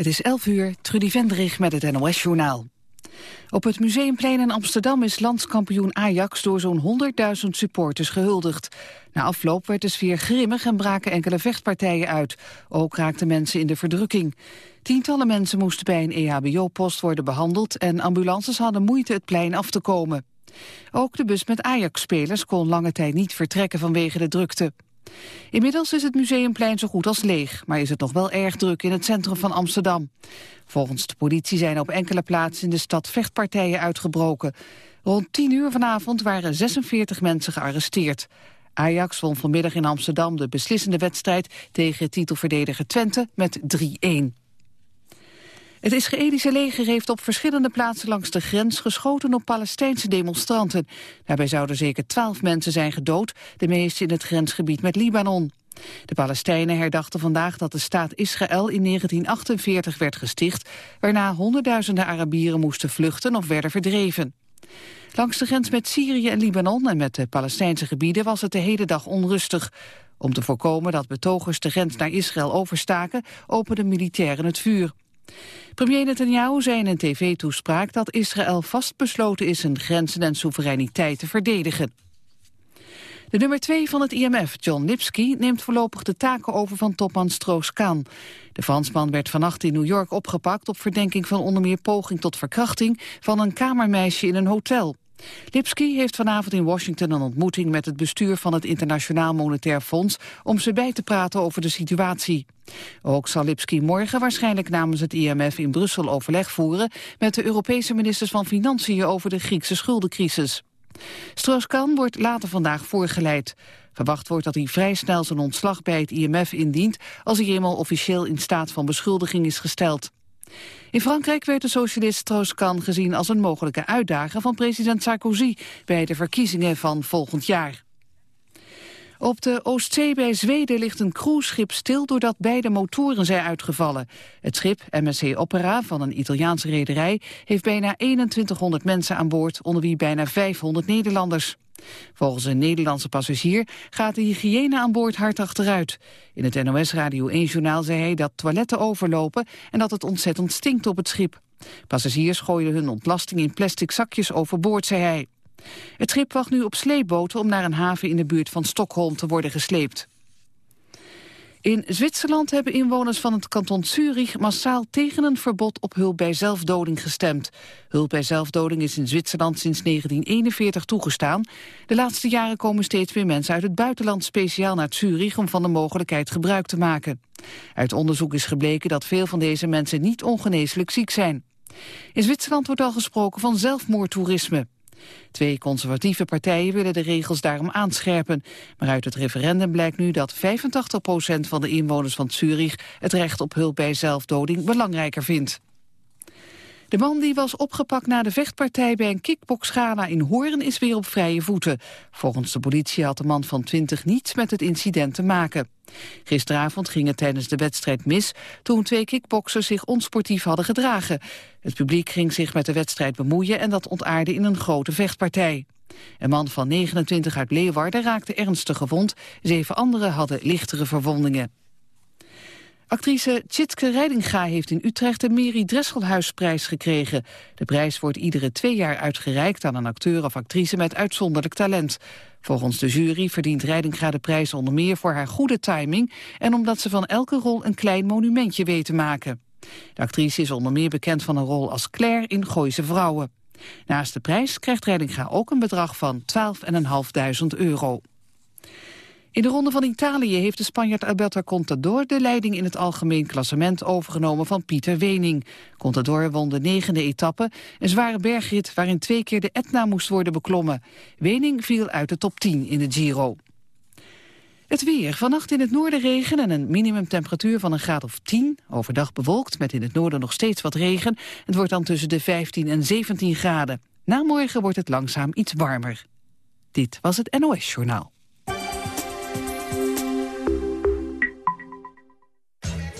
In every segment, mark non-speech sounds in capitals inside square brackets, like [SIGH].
Het is 11 uur, Trudy Vendrig met het NOS-journaal. Op het Museumplein in Amsterdam is landskampioen Ajax door zo'n 100.000 supporters gehuldigd. Na afloop werd de sfeer grimmig en braken enkele vechtpartijen uit. Ook raakten mensen in de verdrukking. Tientallen mensen moesten bij een EHBO-post worden behandeld... en ambulances hadden moeite het plein af te komen. Ook de bus met Ajax-spelers kon lange tijd niet vertrekken vanwege de drukte. Inmiddels is het museumplein zo goed als leeg, maar is het nog wel erg druk in het centrum van Amsterdam. Volgens de politie zijn op enkele plaatsen in de stad vechtpartijen uitgebroken. Rond 10 uur vanavond waren 46 mensen gearresteerd. Ajax won vanmiddag in Amsterdam de beslissende wedstrijd tegen titelverdediger Twente met 3-1. Het Israëlische leger heeft op verschillende plaatsen langs de grens geschoten op Palestijnse demonstranten. Daarbij zouden zeker twaalf mensen zijn gedood, de meeste in het grensgebied met Libanon. De Palestijnen herdachten vandaag dat de staat Israël in 1948 werd gesticht, waarna honderdduizenden Arabieren moesten vluchten of werden verdreven. Langs de grens met Syrië en Libanon en met de Palestijnse gebieden was het de hele dag onrustig. Om te voorkomen dat betogers de grens naar Israël overstaken, openden militairen het vuur. Premier Netanyahu zei in een tv-toespraak dat Israël vastbesloten is zijn grenzen en soevereiniteit te verdedigen. De nummer 2 van het IMF, John Lipsky, neemt voorlopig de taken over van topman Stroos-Kaan. De Fransman werd vannacht in New York opgepakt op verdenking van onder meer poging tot verkrachting van een kamermeisje in een hotel. Lipsky heeft vanavond in Washington een ontmoeting met het bestuur van het Internationaal Monetair Fonds om ze bij te praten over de situatie. Ook zal Lipsky morgen waarschijnlijk namens het IMF in Brussel overleg voeren met de Europese ministers van Financiën over de Griekse schuldencrisis. Strauss-Kahn wordt later vandaag voorgeleid. Verwacht wordt dat hij vrij snel zijn ontslag bij het IMF indient... als hij eenmaal officieel in staat van beschuldiging is gesteld. In Frankrijk werd de socialist Strauss-Kahn gezien als een mogelijke uitdager van president Sarkozy bij de verkiezingen van volgend jaar. Op de Oostzee bij Zweden ligt een cruiseschip stil doordat beide motoren zijn uitgevallen. Het schip, MSC Opera van een Italiaanse rederij, heeft bijna 2100 mensen aan boord, onder wie bijna 500 Nederlanders. Volgens een Nederlandse passagier gaat de hygiëne aan boord hard achteruit. In het NOS Radio 1-journaal zei hij dat toiletten overlopen en dat het ontzettend stinkt op het schip. Passagiers gooiden hun ontlasting in plastic zakjes overboord, zei hij. Het schip wacht nu op sleepboten om naar een haven in de buurt van Stockholm te worden gesleept. In Zwitserland hebben inwoners van het kanton Zurich massaal tegen een verbod op hulp bij zelfdoding gestemd. Hulp bij zelfdoding is in Zwitserland sinds 1941 toegestaan. De laatste jaren komen steeds meer mensen uit het buitenland speciaal naar Zurich om van de mogelijkheid gebruik te maken. Uit onderzoek is gebleken dat veel van deze mensen niet ongeneeslijk ziek zijn. In Zwitserland wordt al gesproken van zelfmoordtoerisme. Twee conservatieve partijen willen de regels daarom aanscherpen. Maar uit het referendum blijkt nu dat 85% van de inwoners van Zurich het recht op hulp bij zelfdoding belangrijker vindt. De man die was opgepakt na de vechtpartij bij een kickboxgala in Hoorn is weer op vrije voeten. Volgens de politie had de man van 20 niets met het incident te maken. Gisteravond ging het tijdens de wedstrijd mis toen twee kickboxers zich onsportief hadden gedragen. Het publiek ging zich met de wedstrijd bemoeien en dat ontaarde in een grote vechtpartij. Een man van 29 uit Leeuwarden raakte ernstig gewond, zeven anderen hadden lichtere verwondingen. Actrice Tjitske Reidinga heeft in Utrecht de Mary Dresselhuisprijs gekregen. De prijs wordt iedere twee jaar uitgereikt aan een acteur of actrice met uitzonderlijk talent. Volgens de jury verdient Reidinga de prijs onder meer voor haar goede timing... en omdat ze van elke rol een klein monumentje weet te maken. De actrice is onder meer bekend van een rol als Claire in Gooise Vrouwen. Naast de prijs krijgt Reidinga ook een bedrag van 12.500 euro. In de Ronde van Italië heeft de Spanjaard Alberto Contador de leiding in het algemeen klassement overgenomen van Pieter Wening. Contador won de negende etappe, een zware bergrit waarin twee keer de Etna moest worden beklommen. Wening viel uit de top 10 in de Giro. Het weer. Vannacht in het noorden regen en een minimumtemperatuur van een graad of 10. Overdag bewolkt met in het noorden nog steeds wat regen. Het wordt dan tussen de 15 en 17 graden. Na morgen wordt het langzaam iets warmer. Dit was het NOS Journaal.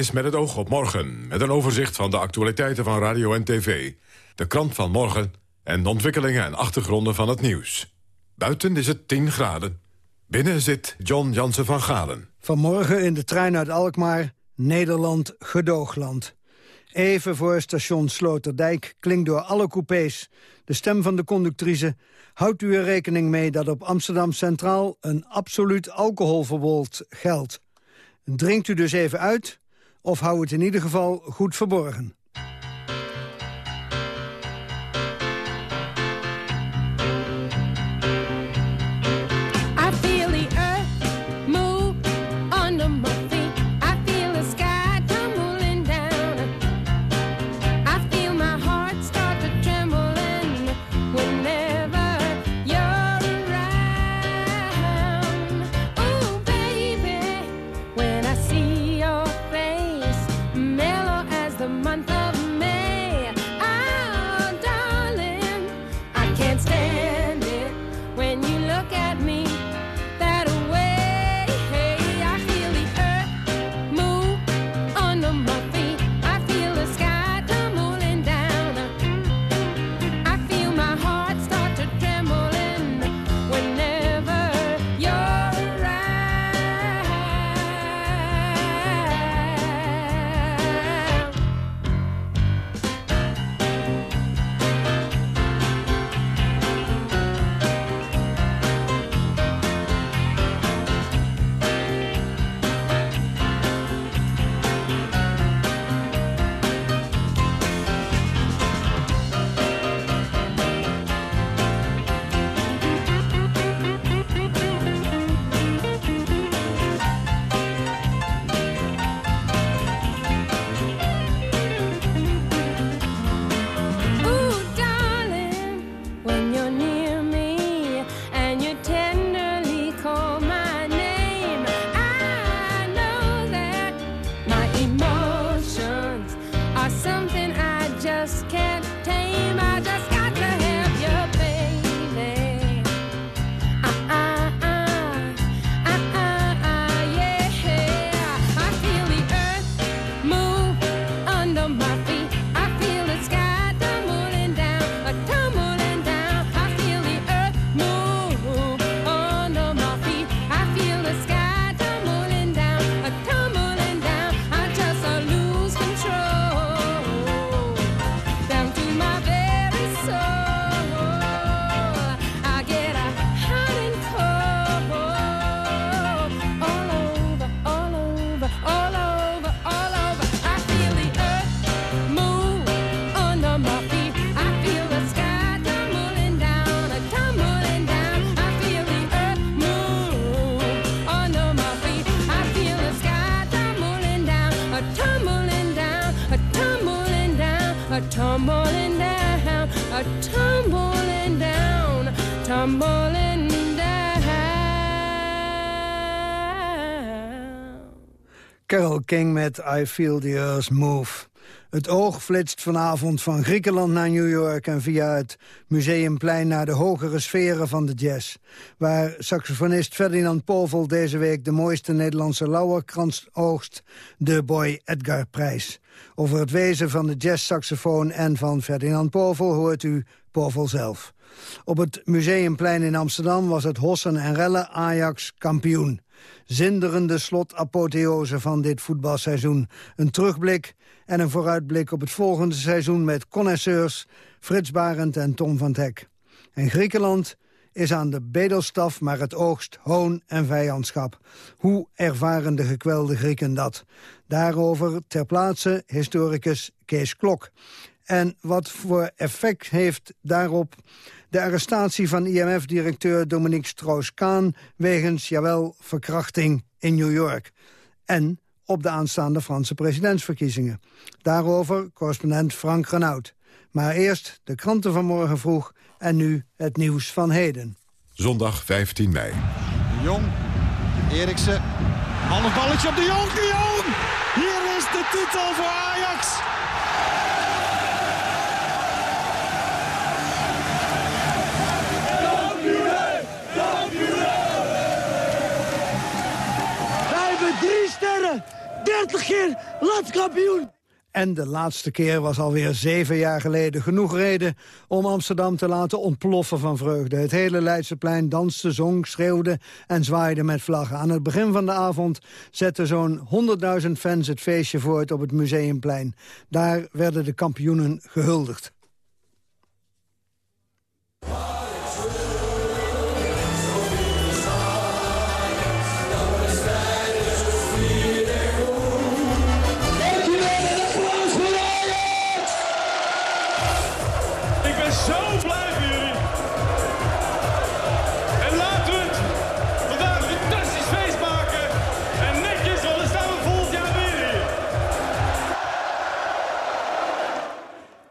Is met het oog op morgen, met een overzicht van de actualiteiten van radio en tv. De krant van morgen en de ontwikkelingen en achtergronden van het nieuws. Buiten is het 10 graden. Binnen zit John Jansen van Galen. Vanmorgen in de trein uit Alkmaar, Nederland, gedoogland. Even voor station Sloterdijk klinkt door alle coupés de stem van de conductrice... houdt u er rekening mee dat op Amsterdam Centraal een absoluut alcoholverbod geldt. Drinkt u dus even uit, of hou het in ieder geval goed verborgen. Carol King met I Feel the Earth Move. Het oog flitst vanavond van Griekenland naar New York... en via het Museumplein naar de hogere sferen van de jazz. Waar saxofonist Ferdinand Povel deze week... de mooiste Nederlandse lauwerkrans oogst, de Boy Edgar-prijs. Over het wezen van de jazzsaxofoon en van Ferdinand Povel... hoort u Povel zelf. Op het Museumplein in Amsterdam was het Hossen en Relle Ajax kampioen. Zinderende slotapotheose van dit voetbalseizoen. Een terugblik en een vooruitblik op het volgende seizoen... met connoisseurs Frits Barend en Tom van Hek. En Griekenland is aan de bedelstaf, maar het oogst hoon en vijandschap. Hoe ervaren de gekwelde Grieken dat? Daarover ter plaatse historicus Kees Klok. En wat voor effect heeft daarop de arrestatie van IMF-directeur Dominique Strauss-Kaan... wegens, jawel, verkrachting in New York. En op de aanstaande Franse presidentsverkiezingen. Daarover correspondent Frank Renaud. Maar eerst de kranten van morgen vroeg en nu het nieuws van heden. Zondag 15 mei. De Jong, Eriksen, half balletje op de Jong, de Jong! Hier is de titel voor Ajax! Drie sterren, 30 keer landskampioen. En de laatste keer was alweer zeven jaar geleden genoeg reden... om Amsterdam te laten ontploffen van vreugde. Het hele Leidseplein danste, zong, schreeuwde en zwaaide met vlaggen. Aan het begin van de avond zetten zo'n 100.000 fans het feestje voort op het Museumplein. Daar werden de kampioenen gehuldigd.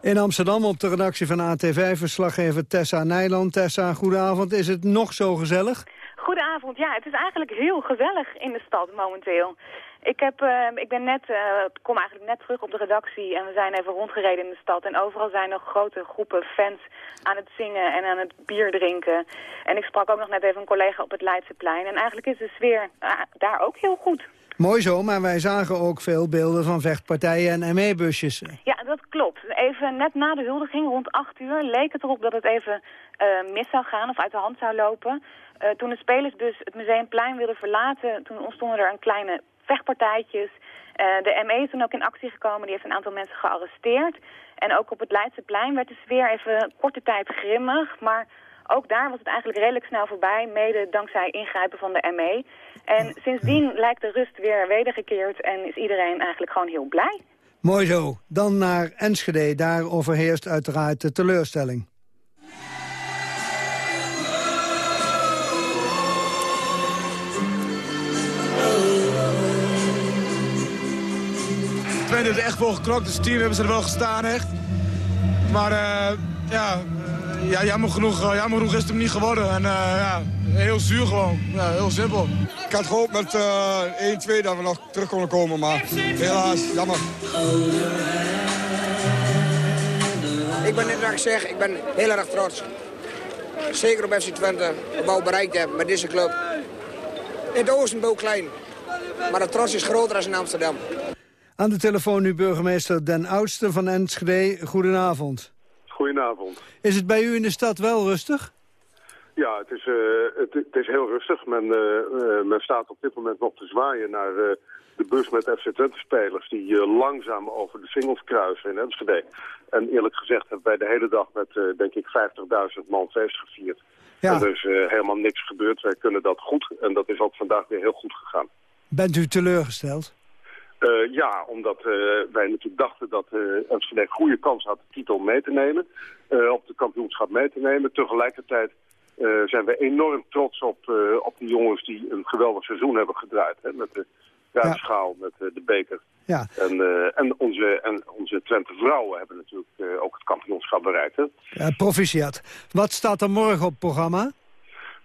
In Amsterdam op de redactie van AT5 verslaggever Tessa Nijland. Tessa, goedenavond. Is het nog zo gezellig? Goedenavond. Ja, het is eigenlijk heel gezellig in de stad momenteel. Ik, heb, eh, ik ben net, eh, kom eigenlijk net terug op de redactie en we zijn even rondgereden in de stad. En overal zijn nog grote groepen fans aan het zingen en aan het bier drinken. En ik sprak ook nog net even een collega op het Leidseplein. En eigenlijk is de sfeer eh, daar ook heel goed. Mooi zo, maar wij zagen ook veel beelden van vechtpartijen en ME-busjes. Ja, dat klopt. Even net na de huldiging, rond 8 uur, leek het erop dat het even eh, mis zou gaan of uit de hand zou lopen. Eh, toen de spelersbus het museumplein wilden verlaten, toen ontstonden er een kleine vechtpartijtjes. Eh, de ME is toen ook in actie gekomen, die heeft een aantal mensen gearresteerd. En ook op het Leidseplein werd de sfeer even korte tijd grimmig, maar ook daar was het eigenlijk redelijk snel voorbij, mede dankzij ingrijpen van de ME. En sindsdien lijkt de rust weer wedergekeerd en is iedereen eigenlijk gewoon heel blij. Mooi zo. Dan naar Enschede. Daar overheerst uiteraard de teleurstelling. Twente heeft er echt voor geklokt, dus het team hebben ze er wel gestaan echt. Maar eh, ja, ja, jammer, genoeg, eh, jammer genoeg is het hem niet geworden. En eh, ja, heel zuur gewoon, ja, heel simpel. Ik had gehoopt met eh 1-2 dat we nog terug konden komen, maar helaas, jammer. Ik ben net wat ik zeg, ik ben heel erg trots. Zeker op FC Twente, wat we bereikt hebben met deze club. In het oosten wel klein, maar de trots is groter dan in Amsterdam. Aan de telefoon nu burgemeester Den Oudste van Enschede. Goedenavond. Goedenavond. Is het bij u in de stad wel rustig? Ja, het is, eh, het, het is heel rustig. Men, eh, eh, men staat op dit moment nog te zwaaien naar de bus met FC Twente-spelers... die eh, langzaam over de singles kruisen in Enschede. En eerlijk gezegd hebben wij de hele dag met, denk ik, 50.000 man feest gevierd. Ja. En er is helemaal niks gebeurd. Wij kunnen dat goed. En dat is ook vandaag weer heel goed gegaan. Bent u teleurgesteld? Eh, ja, omdat eh, wij natuurlijk dachten dat uh, Enschede een goede kans had de titel mee te nemen. eh, op de kampioenschap mee te nemen. Tegelijkertijd eh, zijn we enorm trots op, eh, op die jongens die een geweldig seizoen hebben gedraaid. Hè, met de Duitschaal, met eh, de beker. Ja. En, eh, en, onze, en onze Twente vrouwen hebben natuurlijk eh, ook het kampioenschap bereikt. Hè. Proficiat. Wat staat er morgen op het programma?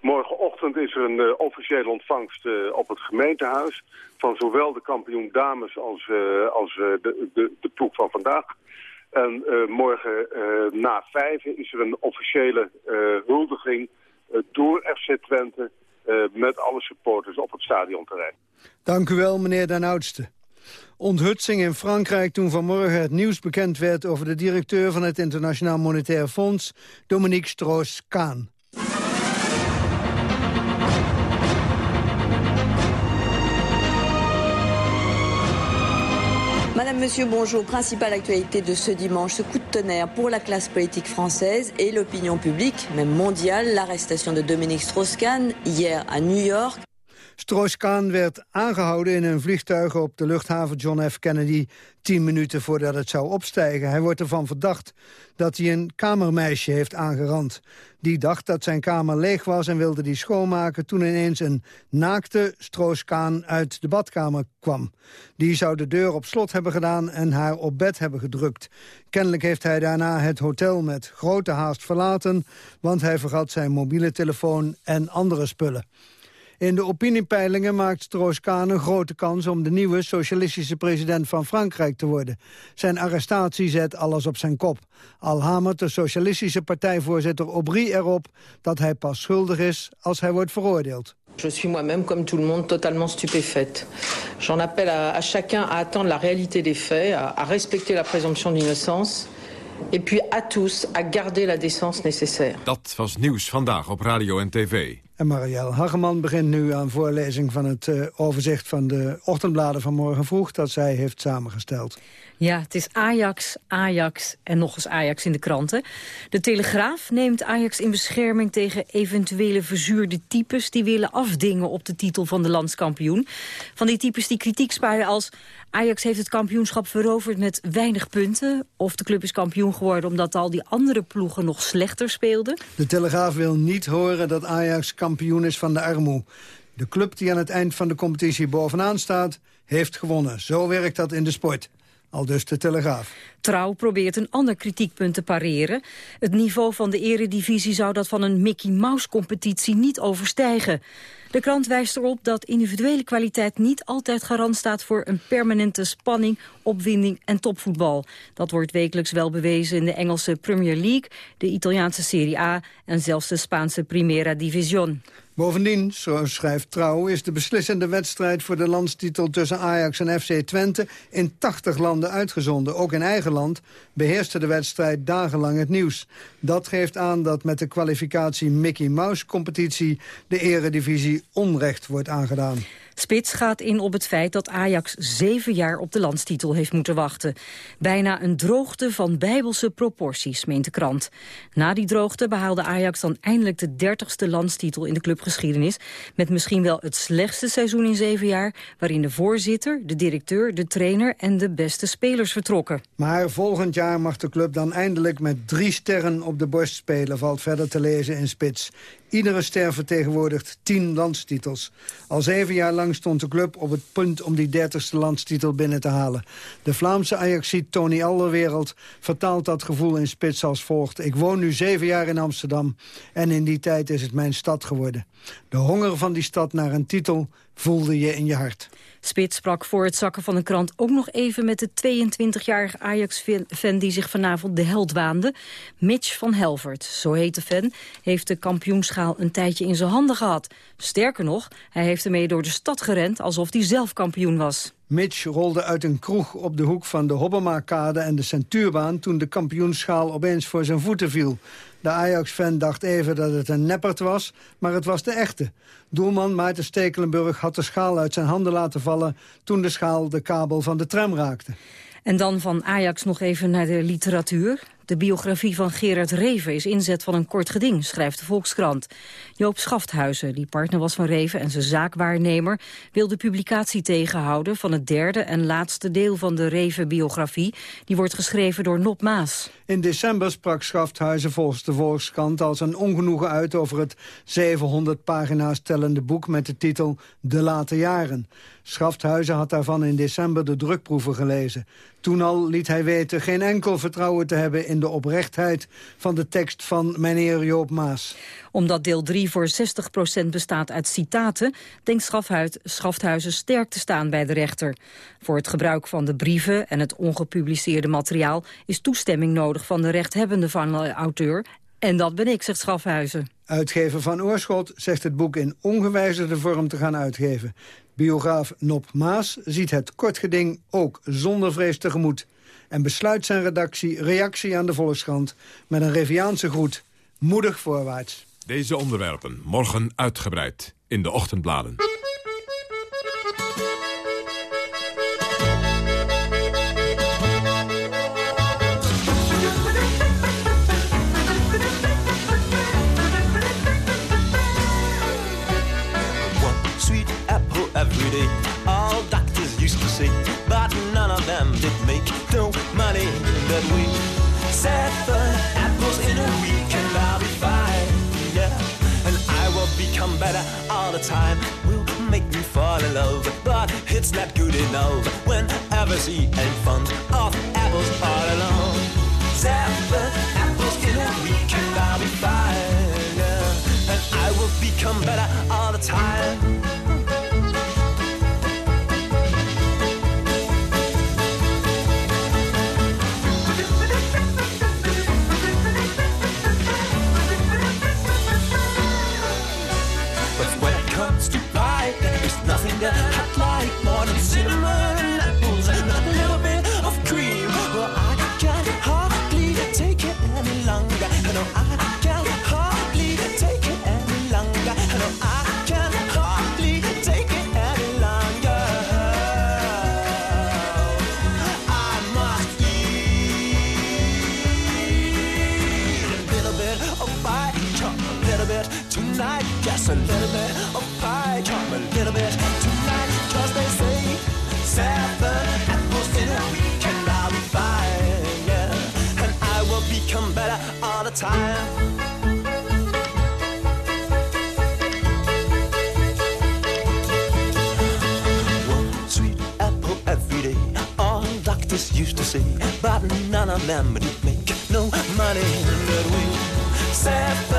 Morgenochtend is er een uh, officiële ontvangst uh, op het gemeentehuis... van zowel de kampioen dames als, uh, als de, de, de ploeg van vandaag. En morgen na vijf is er een officiële huldiging door FC Twente... met alle supporters op het stadionterrein. Dank u wel, meneer Den Oudste. Onthutsing in Frankrijk toen vanmorgen het nieuws bekend werd... over de directeur van het Internationaal Monetair Fonds, Dominique Strauss-Kaan. Monsieur, bonjour. Principale actualité de ce dimanche, ce coup de tonnerre pour la classe politique française et l'opinion publique, même mondiale, l'arrestation de Dominique Strauss-Kahn hier à New York. Strauss-Kahn werd aangehouden in een vliegtuig op de luchthaven John F. Kennedy... tien minuten voordat het zou opstijgen. Hij wordt ervan verdacht dat hij een kamermeisje heeft aangerand. Die dacht dat zijn kamer leeg was en wilde die schoonmaken... toen ineens een naakte Strauss-Kahn uit de badkamer kwam. Die zou de deur op slot hebben gedaan en haar op bed hebben gedrukt. Kennelijk heeft hij daarna het hotel met grote haast verlaten... want hij vergat zijn mobiele telefoon en andere spullen. In de opiniepeilingen maakt Strauss-Kahn een grote kans om de nieuwe socialistische president van Frankrijk te worden. Zijn arrestatie zet alles op zijn kop. Al hamert de socialistische partijvoorzitter Aubry erop dat hij pas schuldig is als hij wordt veroordeeld. Je suis moi-même, comme tout le monde, totalement stupéfaite. J'en appelle à, à, chacun à attendre la réalité des faits, à, à respecter la présomption d'innocence. Et puis à tous à garder la décence nécessaire. Dat was nieuws vandaag op radio en tv. En Marielle Hageman begint nu aan voorlezing van het uh, overzicht van de ochtendbladen van morgen vroeg dat zij heeft samengesteld. Ja, het is Ajax, Ajax en nog eens Ajax in de kranten. De Telegraaf neemt Ajax in bescherming tegen eventuele verzuurde types... die willen afdingen op de titel van de landskampioen. Van die types die kritiek sparen als... Ajax heeft het kampioenschap veroverd met weinig punten... of de club is kampioen geworden omdat al die andere ploegen nog slechter speelden. De Telegraaf wil niet horen dat Ajax kampioen is van de armoe. De club die aan het eind van de competitie bovenaan staat, heeft gewonnen. Zo werkt dat in de sport. Al dus de Telegraaf. Trouw probeert een ander kritiekpunt te pareren. Het niveau van de eredivisie zou dat van een Mickey Mouse-competitie niet overstijgen. De krant wijst erop dat individuele kwaliteit niet altijd garant staat voor een permanente spanning, opwinding en topvoetbal. Dat wordt wekelijks wel bewezen in de Engelse Premier League, de Italiaanse Serie A en zelfs de Spaanse Primera División. Bovendien, zo schrijft Trouw, is de beslissende wedstrijd voor de landstitel tussen Ajax en FC Twente in 80 landen uitgezonden. Ook in eigen land beheerste de wedstrijd dagenlang het nieuws. Dat geeft aan dat met de kwalificatie Mickey Mouse competitie de eredivisie onrecht wordt aangedaan. Spits gaat in op het feit dat Ajax zeven jaar op de landstitel heeft moeten wachten. Bijna een droogte van bijbelse proporties, meent de krant. Na die droogte behaalde Ajax dan eindelijk de dertigste landstitel in de clubgeschiedenis... met misschien wel het slechtste seizoen in zeven jaar... waarin de voorzitter, de directeur, de trainer en de beste spelers vertrokken. Maar volgend jaar mag de club dan eindelijk met drie sterren op de borst spelen... valt verder te lezen in Spits. Iedere ster vertegenwoordigt tien landstitels. Al zeven jaar lang stond de club op het punt om die dertigste landstitel binnen te halen. De Vlaamse Ajaxiet Tony Alderwereld vertaalt dat gevoel in spits als volgt. Ik woon nu zeven jaar in Amsterdam en in die tijd is het mijn stad geworden. De honger van die stad naar een titel voelde je in je hart. Spits sprak voor het zakken van een krant ook nog even met de 22-jarige Ajax-fan die zich vanavond de held waande. Mitch van Helvert, zo heet de fan, heeft de kampioenschaal een tijdje in zijn handen gehad. Sterker nog, hij heeft ermee door de stad gerend alsof hij zelf kampioen was. Mitch rolde uit een kroeg op de hoek van de Hobbema-kade en de Centuurbaan... toen de kampioenschaal opeens voor zijn voeten viel. De Ajax-fan dacht even dat het een neppert was, maar het was de echte. Doelman Maarten Stekelenburg had de schaal uit zijn handen laten vallen... toen de schaal de kabel van de tram raakte. En dan van Ajax nog even naar de literatuur. De biografie van Gerard Reven is inzet van een kort geding, schrijft de Volkskrant. Joop Schafthuizen, die partner was van Reven en zijn zaakwaarnemer... wil de publicatie tegenhouden van het derde en laatste deel van de Reven-biografie. Die wordt geschreven door Nop Maas. In december sprak Schafthuizen volgens de Volkskrant als een ongenoegen uit... over het 700 pagina's tellende boek met de titel De Late Jaren. Schafthuizen had daarvan in december de drukproeven gelezen. Toen al liet hij weten geen enkel vertrouwen te hebben in de oprechtheid van de tekst van meneer Joop Maas. Omdat deel 3 voor 60% bestaat uit citaten... denkt Schafthuizen sterk te staan bij de rechter. Voor het gebruik van de brieven en het ongepubliceerde materiaal... is toestemming nodig van de rechthebbende van de auteur... En dat ben ik, zegt Schafhuizen. Uitgever Van Oorschot zegt het boek in ongewijzigde vorm te gaan uitgeven. Biograaf Nop Maas ziet het kortgeding ook zonder vrees tegemoet. En besluit zijn redactie reactie aan de Volkskrant met een Reviaanse groet. Moedig voorwaarts. Deze onderwerpen morgen uitgebreid in de ochtendbladen. All doctors used to say, but none of them did make no money that way. Seven apples in a week and I'll be fine, yeah. And I will become better all the time. Will make me fall in love, but it's not good enough. Whenever she ain't fond of apples all alone. Seven apples in a week and I'll be fine, yeah. And I will become better all the time. Time. One sweet apple every day. All doctors used to say, but none of them did make no money that way. Seven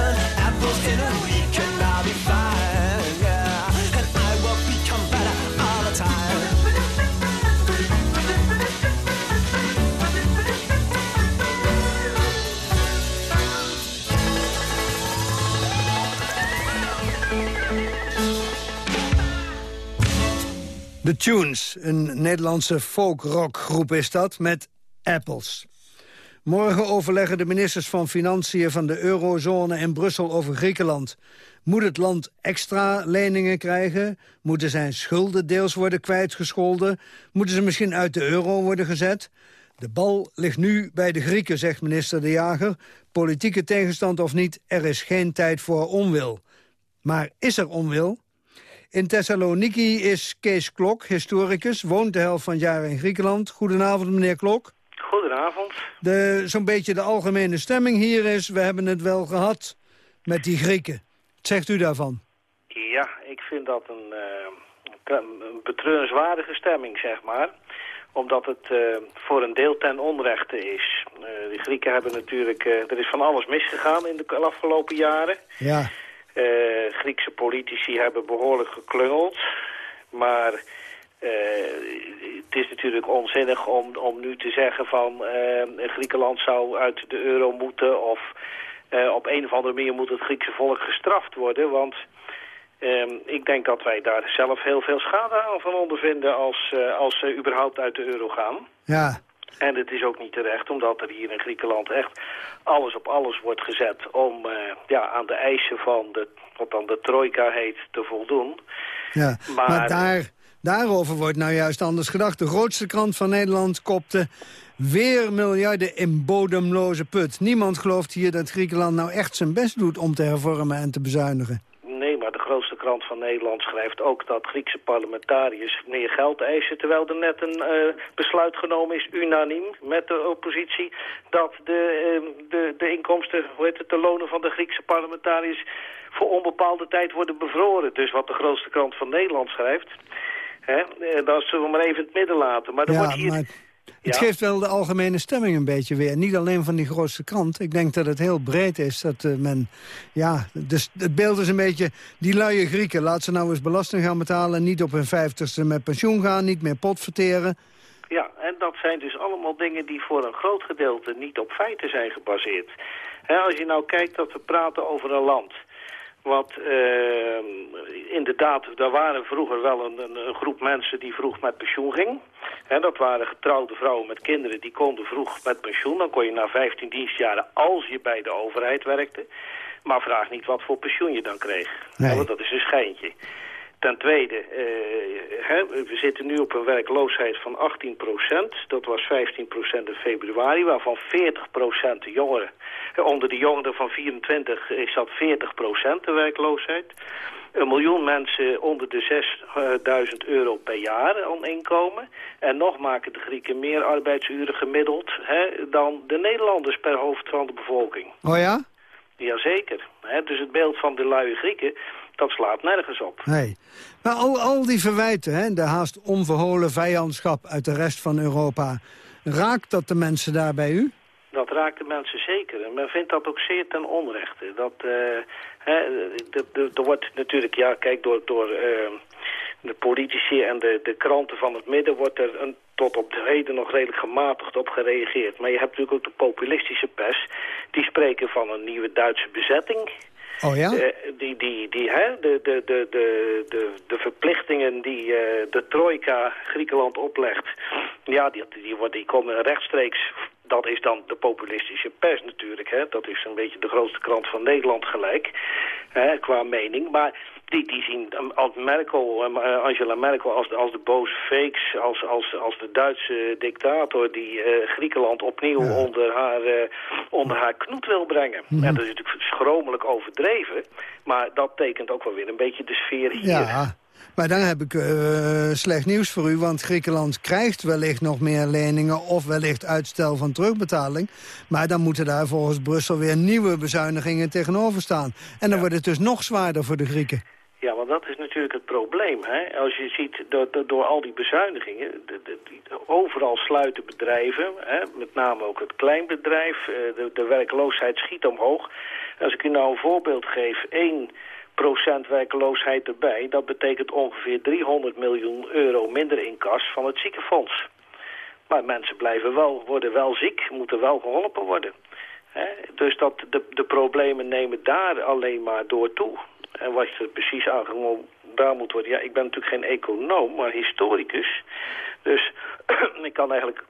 The Tunes, een Nederlandse folk-rockgroep is dat, met Apples. Morgen overleggen de ministers van Financiën van de eurozone in Brussel over Griekenland. Moet het land extra leningen krijgen? Moeten zijn schulden deels worden kwijtgescholden? Moeten ze misschien uit de euro worden gezet? De bal ligt nu bij de Grieken, zegt minister De Jager. Politieke tegenstand of niet, er is geen tijd voor onwil. Maar is er onwil? In Thessaloniki is Kees Klok, historicus, woont de helft van het jaar in Griekenland. Goedenavond, meneer Klok. Goedenavond. De- Zo'n beetje de algemene stemming hier is... we hebben het wel gehad met die Grieken. Wat zegt u daarvan? Ja, ik vind dat een, een betreurenswaardige stemming, zeg maar. Omdat het eh, voor een deel ten onrechte is. Eh, de Grieken hebben natuurlijk... er is van alles misgegaan in de afgelopen jaren. Ja. Eh, Griekse politici hebben behoorlijk geklungeld. Maar eh, het is natuurlijk onzinnig om, om nu te zeggen van eh, Griekenland zou uit de euro moeten of op een of andere manier moet het Griekse volk gestraft worden. Want ehm, ik denk dat wij daar zelf heel veel schade aan van ondervinden als, als ze überhaupt uit de euro gaan. Ja. En het is ook niet terecht, omdat er hier in Griekenland echt alles op alles wordt gezet om eh, ja, aan de eisen van de, wat dan de trojka heet, te voldoen. Ja, maar, Maar- daar, daarover wordt nou juist anders gedacht. De grootste krant van Nederland kopte weer miljarden in bodemloze put. Niemand gelooft hier dat Griekenland nou echt zijn best doet om te hervormen en te bezuinigen. De grootste krant van Nederland schrijft ook dat Griekse parlementariërs meer geld eisen. Terwijl er net een eh, besluit genomen is, unaniem, met de oppositie, dat de, eh, de, de inkomsten, hoe heet het, de lonen van de Griekse parlementariërs voor onbepaalde tijd worden bevroren. Dus wat de grootste krant van Nederland schrijft, hè, eh, dat zullen we maar even het midden laten. Maar er ja, wordt hier... maar Het geeft wel de algemene stemming een beetje weer. Niet alleen van die grootste krant. Ik denk dat het heel breed is dat eh, men... Ja, dus het beeld is een beetje... Die luie Grieken, laat ze nou eens belasting gaan betalen... niet op hun vijftigste met pensioen gaan, niet meer pot verteren. Ja, en dat zijn dus allemaal dingen die voor een groot gedeelte niet op feiten zijn gebaseerd. Als je nou kijkt dat we praten over een land... wat eh, inderdaad, daar waren vroeger wel een, een, groep mensen die vroeg met pensioen ging. Hè, dat waren getrouwde vrouwen met kinderen die konden vroeg met pensioen. Dan kon je na 15 dienstjaren als je bij de overheid werkte. Maar vraag niet wat voor pensioen je dan kreeg. Nee. Want dat is een schijntje. Ten tweede, eh, hè, we zitten nu op een werkloosheid van 18% Dat was 15% in februari, waarvan 40% de jongeren. Onder de jongeren van 24 is dat 40% de werkloosheid. Een miljoen mensen onder de 6000 euro per jaar aan inkomen. En nog maken de Grieken meer arbeidsuren gemiddeld hè, dan de Nederlanders per hoofd van de bevolking. Oh ja? Jazeker. Hè, dus het beeld van de luie Grieken, dat slaat nergens op. Nee. Maar al, al die verwijten, hè, de haast onverholen vijandschap uit de rest van Europa... raakt dat de mensen daar bij u? Dat raakt de mensen zeker. En men vindt dat ook zeer ten onrechte. Dat, eh, hè, er wordt natuurlijk, ja, kijk, door, door eh, de politici en de, de kranten van het midden wordt er een, tot op de heden nog redelijk gematigd op gereageerd. Maar je hebt natuurlijk ook de populistische pers. Die spreken van een nieuwe Duitse bezetting. Oh ja? Eh, die, die, die, hè, de, de, de, de, de, verplichtingen die eh, de trojka Griekenland oplegt, ja, die, die, worden, die komen rechtstreeks. Dat is dan de populistische pers natuurlijk. Hè. Dat is een beetje de grootste krant van Nederland gelijk, hè, qua mening. Maar die, die zien als Merkel, um, eh, Angela Merkel als de, als de boze fakes, als, als, als de Duitse dictator die eh, Griekenland opnieuw onder, haar, eh, onder haar knoet wil brengen. Mhm. En dat is natuurlijk schromelijk overdreven, maar dat tekent ook wel weer een beetje de sfeer hier. Ja, maar dan heb ik eh, slecht nieuws voor u... want Griekenland krijgt wellicht nog meer leningen... of wellicht uitstel van terugbetaling. Maar dan moeten daar volgens Brussel weer nieuwe bezuinigingen tegenover staan. En dan wordt het dus nog zwaarder voor de Grieken. Ja, want dat is natuurlijk het probleem. Hè? Als je ziet, door, door, al die bezuinigingen, de, overal sluiten bedrijven, hè? met name ook het kleinbedrijf, eh, de, de werkloosheid schiet omhoog. Als ik u nou een voorbeeld geef, 1% werkloosheid erbij, dat betekent ongeveer 300 miljoen euro minder in kas van het ziekenfonds. Maar mensen blijven wel, worden wel ziek, moeten wel geholpen worden. Dus dat de, de problemen nemen daar alleen maar door toe. En wat er precies aangedaan moet worden... Ja, ik ben natuurlijk geen econoom, maar historicus. Dus [CLEARS THROAT] ik kan eigenlijk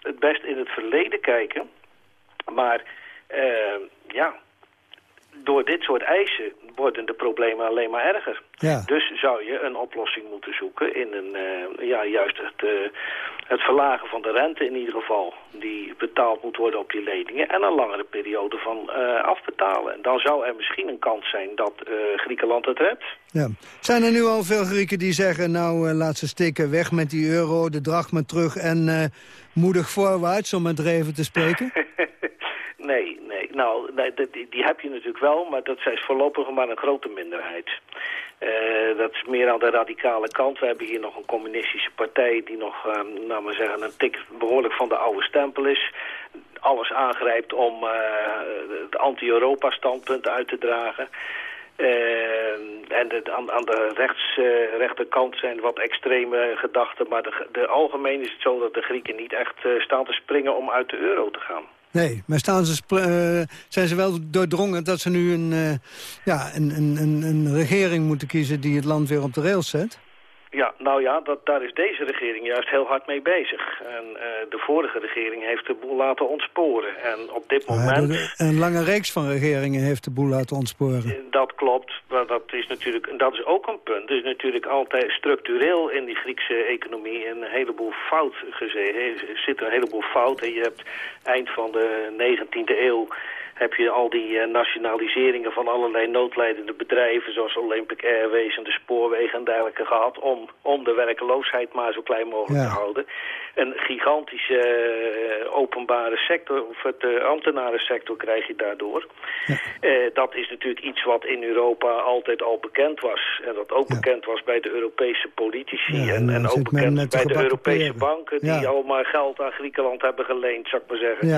het best in het verleden kijken. Maar eh, ja, door dit soort eisen worden de problemen alleen maar erger. Ja. Dus zou je een oplossing moeten zoeken in een, eh, ja, juist het, eh, het verlagen van de rente in ieder geval, die betaald moet worden op die leningen, en een langere periode van eh, afbetalen. En dan zou er misschien een kans zijn dat Griekenland het redt. Ja. Zijn er nu al veel Grieken die zeggen... nou, laat ze stikken, weg met die euro, de drachma terug... en moedig voorwaarts, om het er even te spreken? [LAUGHS] Nee, nee. Nou, die, die- heb je natuurlijk wel, maar dat is voorlopig maar een grote minderheid. Eh, dat is meer aan de radicale kant. We hebben hier nog een communistische partij die nog, nou maar zeggen, een tik behoorlijk van de oude stempel is. Alles aangrijpt om eh het anti-Europa standpunt uit te dragen. Eh, en aan, aan de rechts, rechterkant zijn wat extreme gedachten. Maar de, de algemeen is het zo dat de Grieken niet echt staan te springen om uit de euro te gaan. Nee, maar staan ze, eh, zijn ze wel doordrongen dat ze nu een, eh, ja, een, een, een regering moeten kiezen... die het land weer op de rails zet? Ja, nou ja, dat, daar is deze regering juist heel hard mee bezig. En eh, de vorige regering heeft de boel laten ontsporen. En op dit moment, een lange reeks van regeringen heeft de boel laten ontsporen. dat klopt, maar dat is natuurlijk, dat is ook een punt. Er is natuurlijk altijd structureel in die Griekse economie een heleboel fout gezeten. Er zit een heleboel fout en je hebt eind van de 19e eeuw heb je al die eh, nationaliseringen van allerlei noodlijdende bedrijven... zoals Olympic Airways en de spoorwegen en dergelijke gehad... om, om de werkeloosheid maar zo klein mogelijk Ja. te houden. Een gigantische eh, openbare sector, of het uh, ambtenarensector krijg je daardoor. Eh, dat is natuurlijk iets wat in Europa altijd al bekend was. En dat ook bekend was bij de Europese politici. En, en ook bekend bij de Europese banken... die Ja. allemaal geld aan Griekenland hebben geleend, zou ik maar zeggen.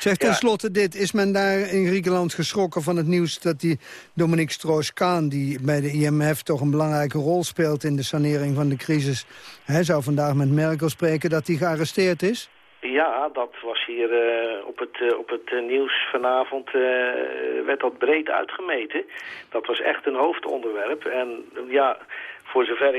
Zeg Ja. tenslotte dit, is men daar in Griekenland geschrokken van het nieuws... dat die Dominique Stroos-Kaan, die bij de IMF toch een belangrijke rol speelt... in de sanering van de crisis, hij zou vandaag met Merkel spreken... dat hij gearresteerd is? Ja, dat was hier eh, op het, eh, op het eh, nieuws vanavond, werd dat breed uitgemeten. Dat was echt een hoofdonderwerp. En ja, voor zover,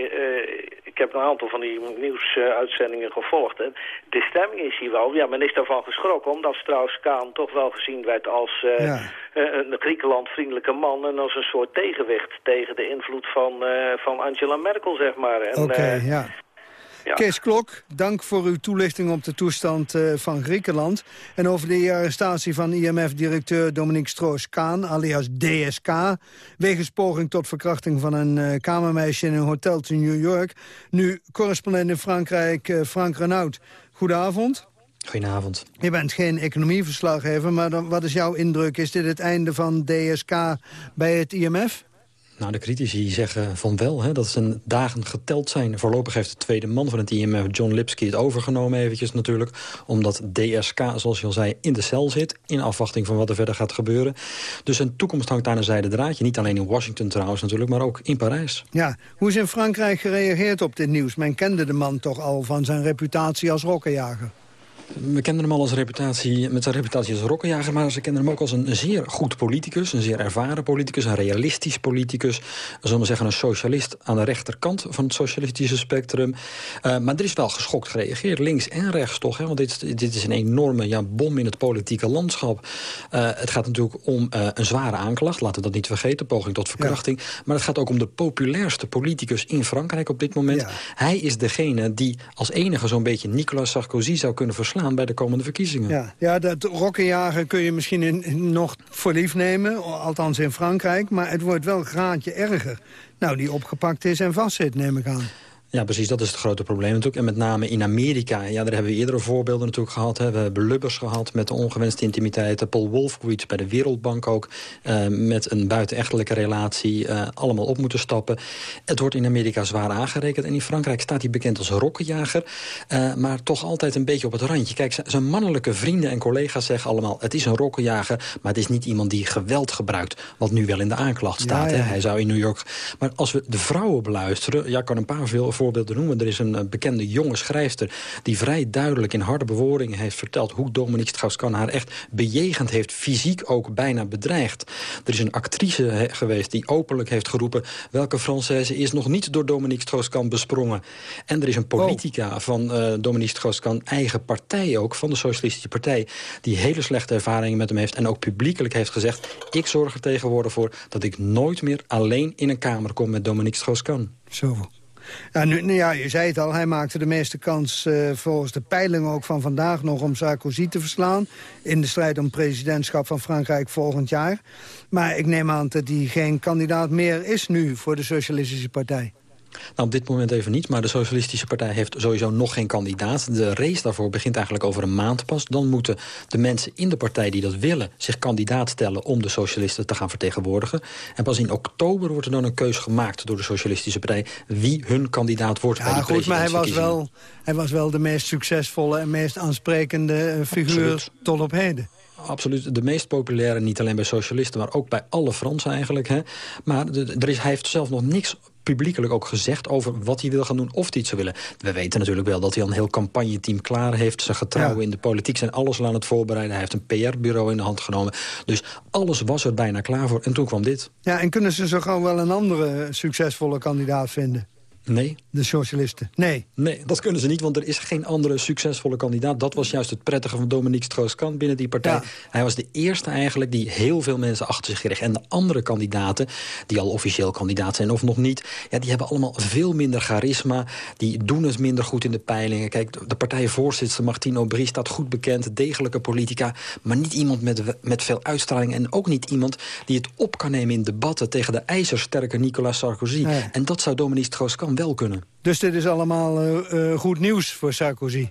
ik heb een aantal van die nieuwsuitzendingen gevolgd. Hè. De stemming is hier wel, ja, men is daarvan geschrokken, omdat Strauss-Kaan toch wel gezien werd als Ja. een Griekenland-vriendelijke man en als een soort tegenwicht tegen de invloed van, eh, van Angela Merkel, zeg maar. Oké, ja. Ja. Kees Klok, dank voor uw toelichting op de toestand eh, van Griekenland. En over de arrestatie van IMF-directeur Dominique Stroos-Kaan, alias DSK... wegens poging tot verkrachting van een eh, kamermeisje in een hotel te New York. Nu correspondent in Frankrijk, eh, Frank Renaud. Goedenavond. Goedenavond. Je bent geen economieverslaggever, maar dan, wat is jouw indruk? Is dit het einde van DSK bij het IMF? Nou, de critici zeggen van wel, hè, dat zijn dagen geteld zijn. Voorlopig heeft de tweede man van het IMF, John Lipsky, het overgenomen eventjes natuurlijk. Omdat DSK, zoals je al zei, in de cel zit. In afwachting van wat er verder gaat gebeuren. Dus zijn toekomst hangt aan een zijde draadje. Niet alleen in Washington trouwens natuurlijk, maar ook in Parijs. Ja, hoe is in Frankrijk gereageerd op dit nieuws? Men kende de man toch al van zijn reputatie als rokkenjager. We kenden hem al als reputatie, met zijn reputatie als rokkenjager... maar ze kenden hem ook als een zeer goed politicus. Een zeer ervaren politicus, een realistisch politicus. Zullen we zeggen een socialist aan de rechterkant van het socialistische spectrum. Uh, maar er is wel geschokt gereageerd, links en rechts toch. Hè? Want dit, dit is een enorme ja, bom in het politieke landschap. Uh, het gaat natuurlijk om uh, een zware aanklacht, laten we dat niet vergeten. Poging tot verkrachting. Ja. Maar het gaat ook om de populairste politicus in Frankrijk op dit moment. Ja. Hij is degene die als enige zo'n beetje Nicolas Sarkozy zou kunnen verslaan bij de komende verkiezingen. Ja, ja dat rokkenjager kun je misschien in, in nog voor lief nemen, althans in Frankrijk. Maar het wordt wel een graadje erger. Nou, die opgepakt is en vastzit, neem ik aan. Ja, precies, dat is het grote probleem natuurlijk. En met name in Amerika, ja, daar hebben we eerdere voorbeelden natuurlijk gehad. Hè. We hebben Lubbers gehad met de ongewenste intimiteiten. Paul Wolfowitz bij de Wereldbank ook, uh, met een buitenechtelijke relatie. Uh, allemaal op moeten stappen. Het wordt in Amerika zwaar aangerekend. En in Frankrijk staat hij bekend als rokkenjager. Uh, maar toch altijd een beetje op het randje. Kijk, zijn mannelijke vrienden en collega's zeggen allemaal... het is een rokkenjager, maar het is niet iemand die geweld gebruikt. Wat nu wel in de aanklacht staat. Ja, ja. Hè. Hij zou in New York... Maar als we de vrouwen beluisteren... ja, kan een paar veel voorbeelden noemen. Er is een uh, bekende jonge schrijfster die vrij duidelijk in harde bewoordingen heeft verteld hoe Dominique Strauss-Kahn haar echt bejegend heeft, fysiek ook bijna bedreigd. Er is een actrice geweest die openlijk heeft geroepen welke Française is nog niet door Dominique Strauss-Kahn besprongen. En er is een politica oh. van uh, Dominique Strauss-Kahn, eigen partij ook, van de Socialistische Partij, die hele slechte ervaringen met hem heeft en ook publiekelijk heeft gezegd ik zorg er tegenwoordig voor dat ik nooit meer alleen in een kamer kom met Dominique Strauss-Kahn. Zo. Ja, nu, nu, ja, je zei het al, hij maakte de meeste kans uh, volgens de peiling ook van vandaag nog om Sarkozy te verslaan. In de strijd om presidentschap van Frankrijk volgend jaar. Maar ik neem aan dat hij geen kandidaat meer is nu voor de Socialistische Partij. Nou, op dit moment even niet, maar de Socialistische Partij heeft sowieso nog geen kandidaat. De race daarvoor begint eigenlijk over een maand pas. Dan moeten de mensen in de partij die dat willen zich kandidaat stellen om de socialisten te gaan vertegenwoordigen. En pas in oktober wordt er dan een keus gemaakt door de Socialistische Partij wie hun kandidaat wordt ja, bij die goed, maar hij was, wel, hij was wel de meest succesvolle en meest aansprekende figuur Absoluut. tot op heden absoluut de meest populaire, niet alleen bij socialisten... maar ook bij alle Fransen eigenlijk. Hè. Maar de, er is, hij heeft zelf nog niks publiekelijk ook gezegd over wat hij wil gaan doen of hij iets zou willen. We weten natuurlijk wel dat hij al een heel campagneteam klaar heeft. Zijn getrouwen ja. in de politiek zijn alles al aan het voorbereiden. Hij heeft een PR-bureau in de hand genomen. Dus alles was er bijna klaar voor. En toen kwam dit. Ja, en kunnen ze zo gauw wel een andere succesvolle kandidaat vinden? Nee. De socialisten? Nee. Nee, dat kunnen ze niet, want er is geen andere succesvolle kandidaat. Dat was juist het prettige van Dominique Strauss-Kahn binnen die partij. Hij was de eerste eigenlijk die heel veel mensen achter zich kreeg. En de andere kandidaten, die al officieel kandidaat zijn of nog niet... Ja, die hebben allemaal veel minder charisma. Die doen het minder goed in de peilingen. Kijk, de partijvoorzitter Martine Aubry staat goed bekend. Degelijke politica, maar niet iemand met, met veel uitstraling. En ook niet iemand die het op kan nemen in debatten... tegen de ijzersterke Nicolas Sarkozy. Nee. En dat zou Dominique Strauss-Kahn wel kunnen. Dus dit is allemaal eh, eh, goed nieuws voor Sarkozy.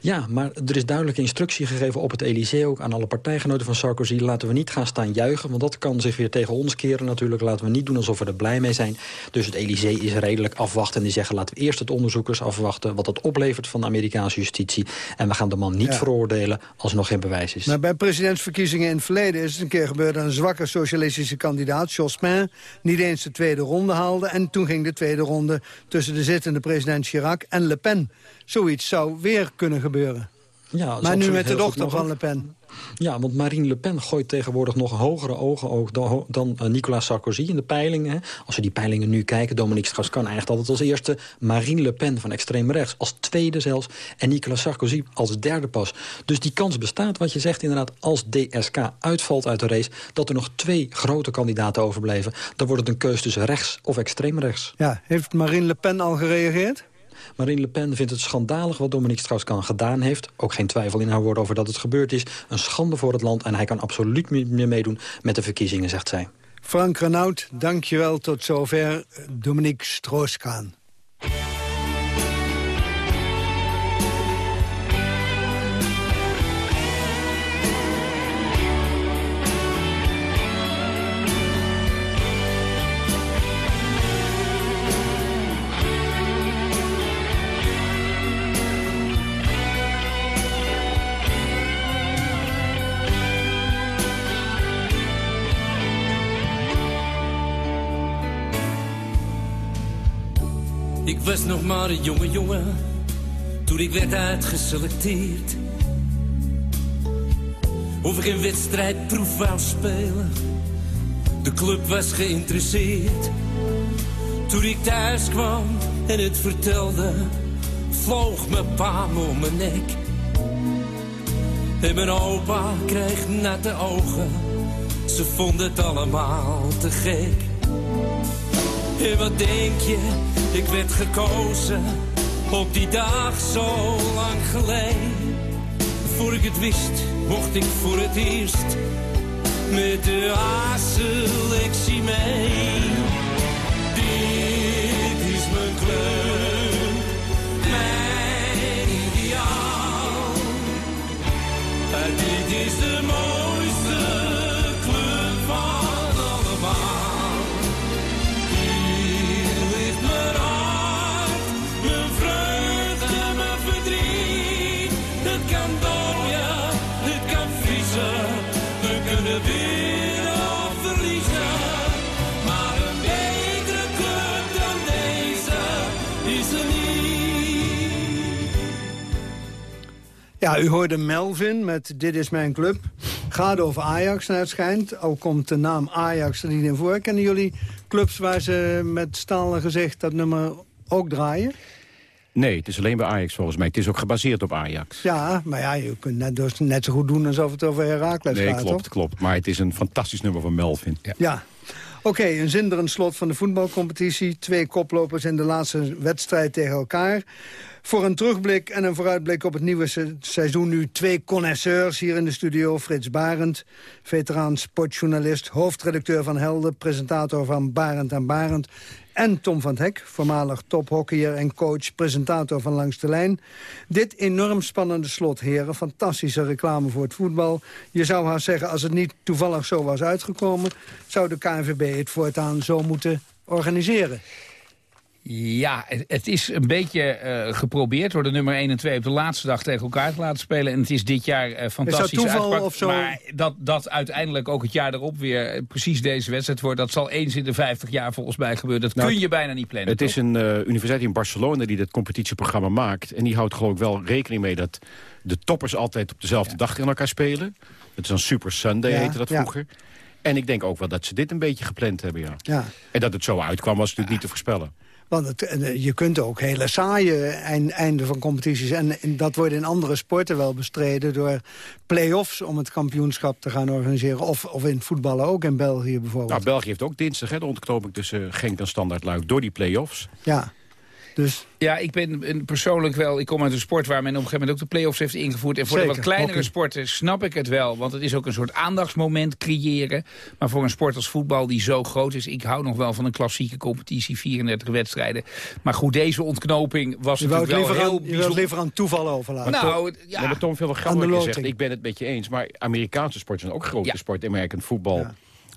Ja, maar er is duidelijke instructie gegeven op het Elysée... ook aan alle partijgenoten van Sarkozy. Laten we niet gaan staan juichen, want dat kan zich weer tegen ons keren natuurlijk. Laten we niet doen alsof we er blij mee zijn. Dus het Elysée is redelijk afwachten. En die zeggen, laten we eerst het onderzoekers afwachten... wat het oplevert van de Amerikaanse justitie. En we gaan de man niet Ja. veroordelen als er nog geen bewijs is. Maar bij presidentsverkiezingen in het verleden is het een keer gebeurd... dat een zwakke socialistische kandidaat, Jospin, niet eens de tweede ronde haalde. En toen ging de tweede ronde tussen de zittende president Chirac en Le Pen. Zoiets zou weer kunnen gebeuren. Ja, maar nu met de dochter van. Le Pen. Ja, want Marine Le Pen gooit tegenwoordig nog hogere ogen ook dan, dan eh, Nicolas Sarkozy in de peilingen. Als we die peilingen nu kijken, Dominique Strauss-Kahn eigenlijk altijd als eerste. Marine Le Pen van extreem rechts als tweede zelfs. En Nicolas Sarkozy als derde pas. Dus die kans bestaat, wat je zegt inderdaad, als DSK uitvalt uit de race... dat er nog twee grote kandidaten overblijven. Dan wordt het een keus tussen rechts of extreem rechts. Ja, heeft Marine Le Pen al gereageerd? Marine Le Pen vindt het schandalig wat Dominique Strauss-Kahn gedaan heeft. Ook geen twijfel in haar woorden over dat het gebeurd is. Een schande voor het land en hij kan absoluut niet meer meedoen met de verkiezingen, zegt zij. Frank Renaud, dankjewel. Tot zover Dominique Stroos-Kaan. Was nog maar een jonge jongen toen ik werd uitgeselecteerd. Of ik een wedstrijdproef wou spelen, de club was geïnteresseerd. Toen ik thuis kwam en het vertelde, vloog mijn pa om mijn nek. En mijn opa kreeg natte ogen, ze vonden het allemaal te gek. En wat denk je, ik werd gekozen op die dag zo lang geleden. Voor ik het wist, mocht ik voor het eerst met de A-selectie mee. Dit is mijn club, mijn ideaal. En dit is de mooiste Ja, u hoorde Melvin met Dit is mijn club. Gaat over Ajax naar het schijnt. Al komt de naam Ajax er niet in voor. Kennen jullie clubs waar ze met stalen gezicht dat nummer ook draaien? Nee, het is alleen bij Ajax volgens mij. Het is ook gebaseerd op Ajax. Ja, maar ja, je kunt net, dus net zo goed doen alsof het over Herakles nee, gaat, klopt, toch? klopt. Maar het is een fantastisch nummer van Melvin. Ja. Ja. Oké, een zinderend slot van de voetbalcompetitie. Twee koplopers in de laatste wedstrijd tegen elkaar. Voor een terugblik en een vooruitblik op het nieuwe se- seizoen... nu twee connoisseurs hier in de studio. Frits Barend, veteraan sportjournalist, hoofdredacteur van Helden... presentator van Barend en Barend. En Tom van het Hek, voormalig tophockeyer en coach... presentator van Langs de Lijn. Dit enorm spannende slot, heren. Fantastische reclame voor het voetbal. Je zou haast zeggen, als het niet toevallig zo was uitgekomen... zou de KNVB het voortaan zo moeten organiseren. Ja, het, het is een beetje eh, geprobeerd door de nummer 1 en 2 op de laatste dag tegen elkaar te laten spelen. En het is dit jaar eh, fantastisch toeval uitgepakt. of zo? Maar dat, dat uiteindelijk ook het jaar erop weer eh, precies deze wedstrijd wordt... dat zal eens in de 50 jaar volgens mij gebeuren. Dat Nou, kun je bijna niet plannen, Het is een eh, universiteit in Barcelona die dit competitieprogramma maakt. En die houdt geloof ik wel rekening mee dat de toppers altijd op dezelfde dag tegen elkaar spelen. Het is een Super Sunday, Ja, heette dat ja. vroeger. En ik denk ook wel dat ze dit een beetje gepland hebben, ja. Ja. En dat het zo uitkwam was natuurlijk niet te voorspellen. Want het, eh, je kunt ook hele saaie eind, einde van competities... En, en dat wordt in andere sporten wel bestreden door play-offs... om het kampioenschap te gaan organiseren. Of, of in het voetballen ook, in België bijvoorbeeld. Nou, België heeft ook dinsdag hè, de ontknoping tussen Genk en Standaard Luik... door die play-offs. Ja, dus... Ja, ik ben persoonlijk wel... Ik kom uit een sport waar men op een gegeven moment ook de play-offs heeft ingevoerd. En voor de wat kleinere hockey. sporten snap ik het wel. Want het is ook een soort aandachtsmoment creëren. Maar voor een sport als voetbal die zo groot is... Ik hou nog wel van een klassieke competitie, 34 wedstrijden. Maar goed, deze ontknoping was het natuurlijk wel liever, heel aan, je wilt liever aan toeval overlaten. Nou, het- ja. We hebben Tom veel grappig gezegd. Ik ben het met je eens. Maar Amerikaanse sporten zijn ook grote Ja. sport. American voetbal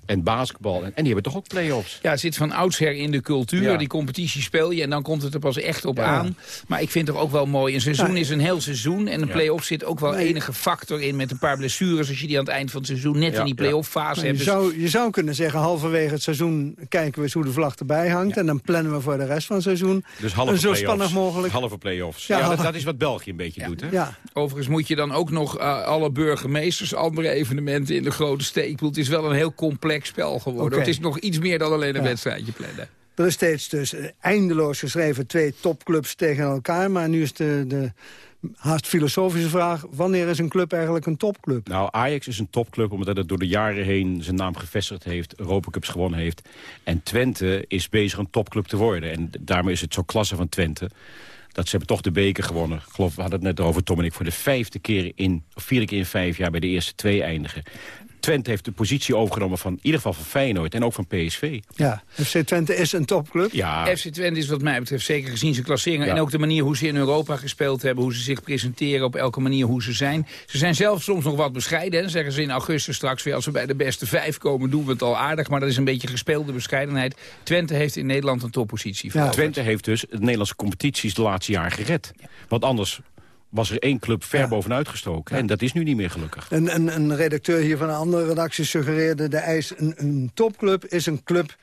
en basketbal. En, en die hebben toch ook play-offs? Ja, het zit van oudsher in de cultuur. Ja. Die competitie speel je en dan komt het er pas echt op Ja. aan. Maar ik vind het toch ook wel mooi. Een seizoen Ja. is een heel seizoen. En een Ja. play-off zit ook wel Nee. enige factor in met een paar blessures. Als je die aan het eind van het seizoen net Ja, in die play-off fase hebt. je, Dus- zou, je zou kunnen zeggen, halverwege het seizoen kijken we eens hoe de vlag erbij hangt. En dan plannen we voor de rest van het seizoen Dus halve zo spannend mogelijk. Halve play-offs. Ja, Ja, dat, halve- dat is wat België een beetje doet, hè? Ja, Overigens moet je dan ook nog eh, alle burgemeesters, andere evenementen in de grote steek. Ik bedoel, Het is wel een heel complex spel geworden. Het is nog iets meer dan alleen een Ja. wedstrijdje plannen. er is steeds dus eh, eindeloos geschreven twee topclubs tegen elkaar. Maar nu is de, de haast filosofische vraag, wanneer is een club eigenlijk een topclub? Nou, Ajax is een topclub omdat het door de jaren heen zijn naam gevestigd heeft, Europacups gewonnen heeft. En Twente is bezig een topclub te worden. En daarmee is het zo klasse van Twente. Dat ze hebben toch de beker gewonnen. Ik geloof, we hadden het net over, Tom en ik, voor de vijfde keer in, of vierde keer in vijf jaar bij de eerste twee eindigen. Twente heeft de positie overgenomen van in ieder geval van Feyenoord en ook van PSV. Ja, FC Twente is een topclub. Ja, FC Twente is wat mij betreft zeker gezien zijn klasseringen... Ja. en ook de manier hoe ze in Europa gespeeld hebben... hoe ze zich presenteren, op elke manier hoe ze zijn. Ze zijn zelf soms nog wat bescheiden. hè. Zeggen ze in augustus straks weer... als we bij de beste vijf komen, doen we het al aardig. Maar dat is een beetje gespeelde bescheidenheid. Twente heeft in Nederland een toppositie. veroverd. Twente heeft dus de Nederlandse competities de laatste jaren gered. Want anders was er één club ver bovenuit gestoken. En dat is nu niet meer gelukkig. Een, een, een redacteur hier van een andere redactie suggereerde... de eis, een, een topclub is een club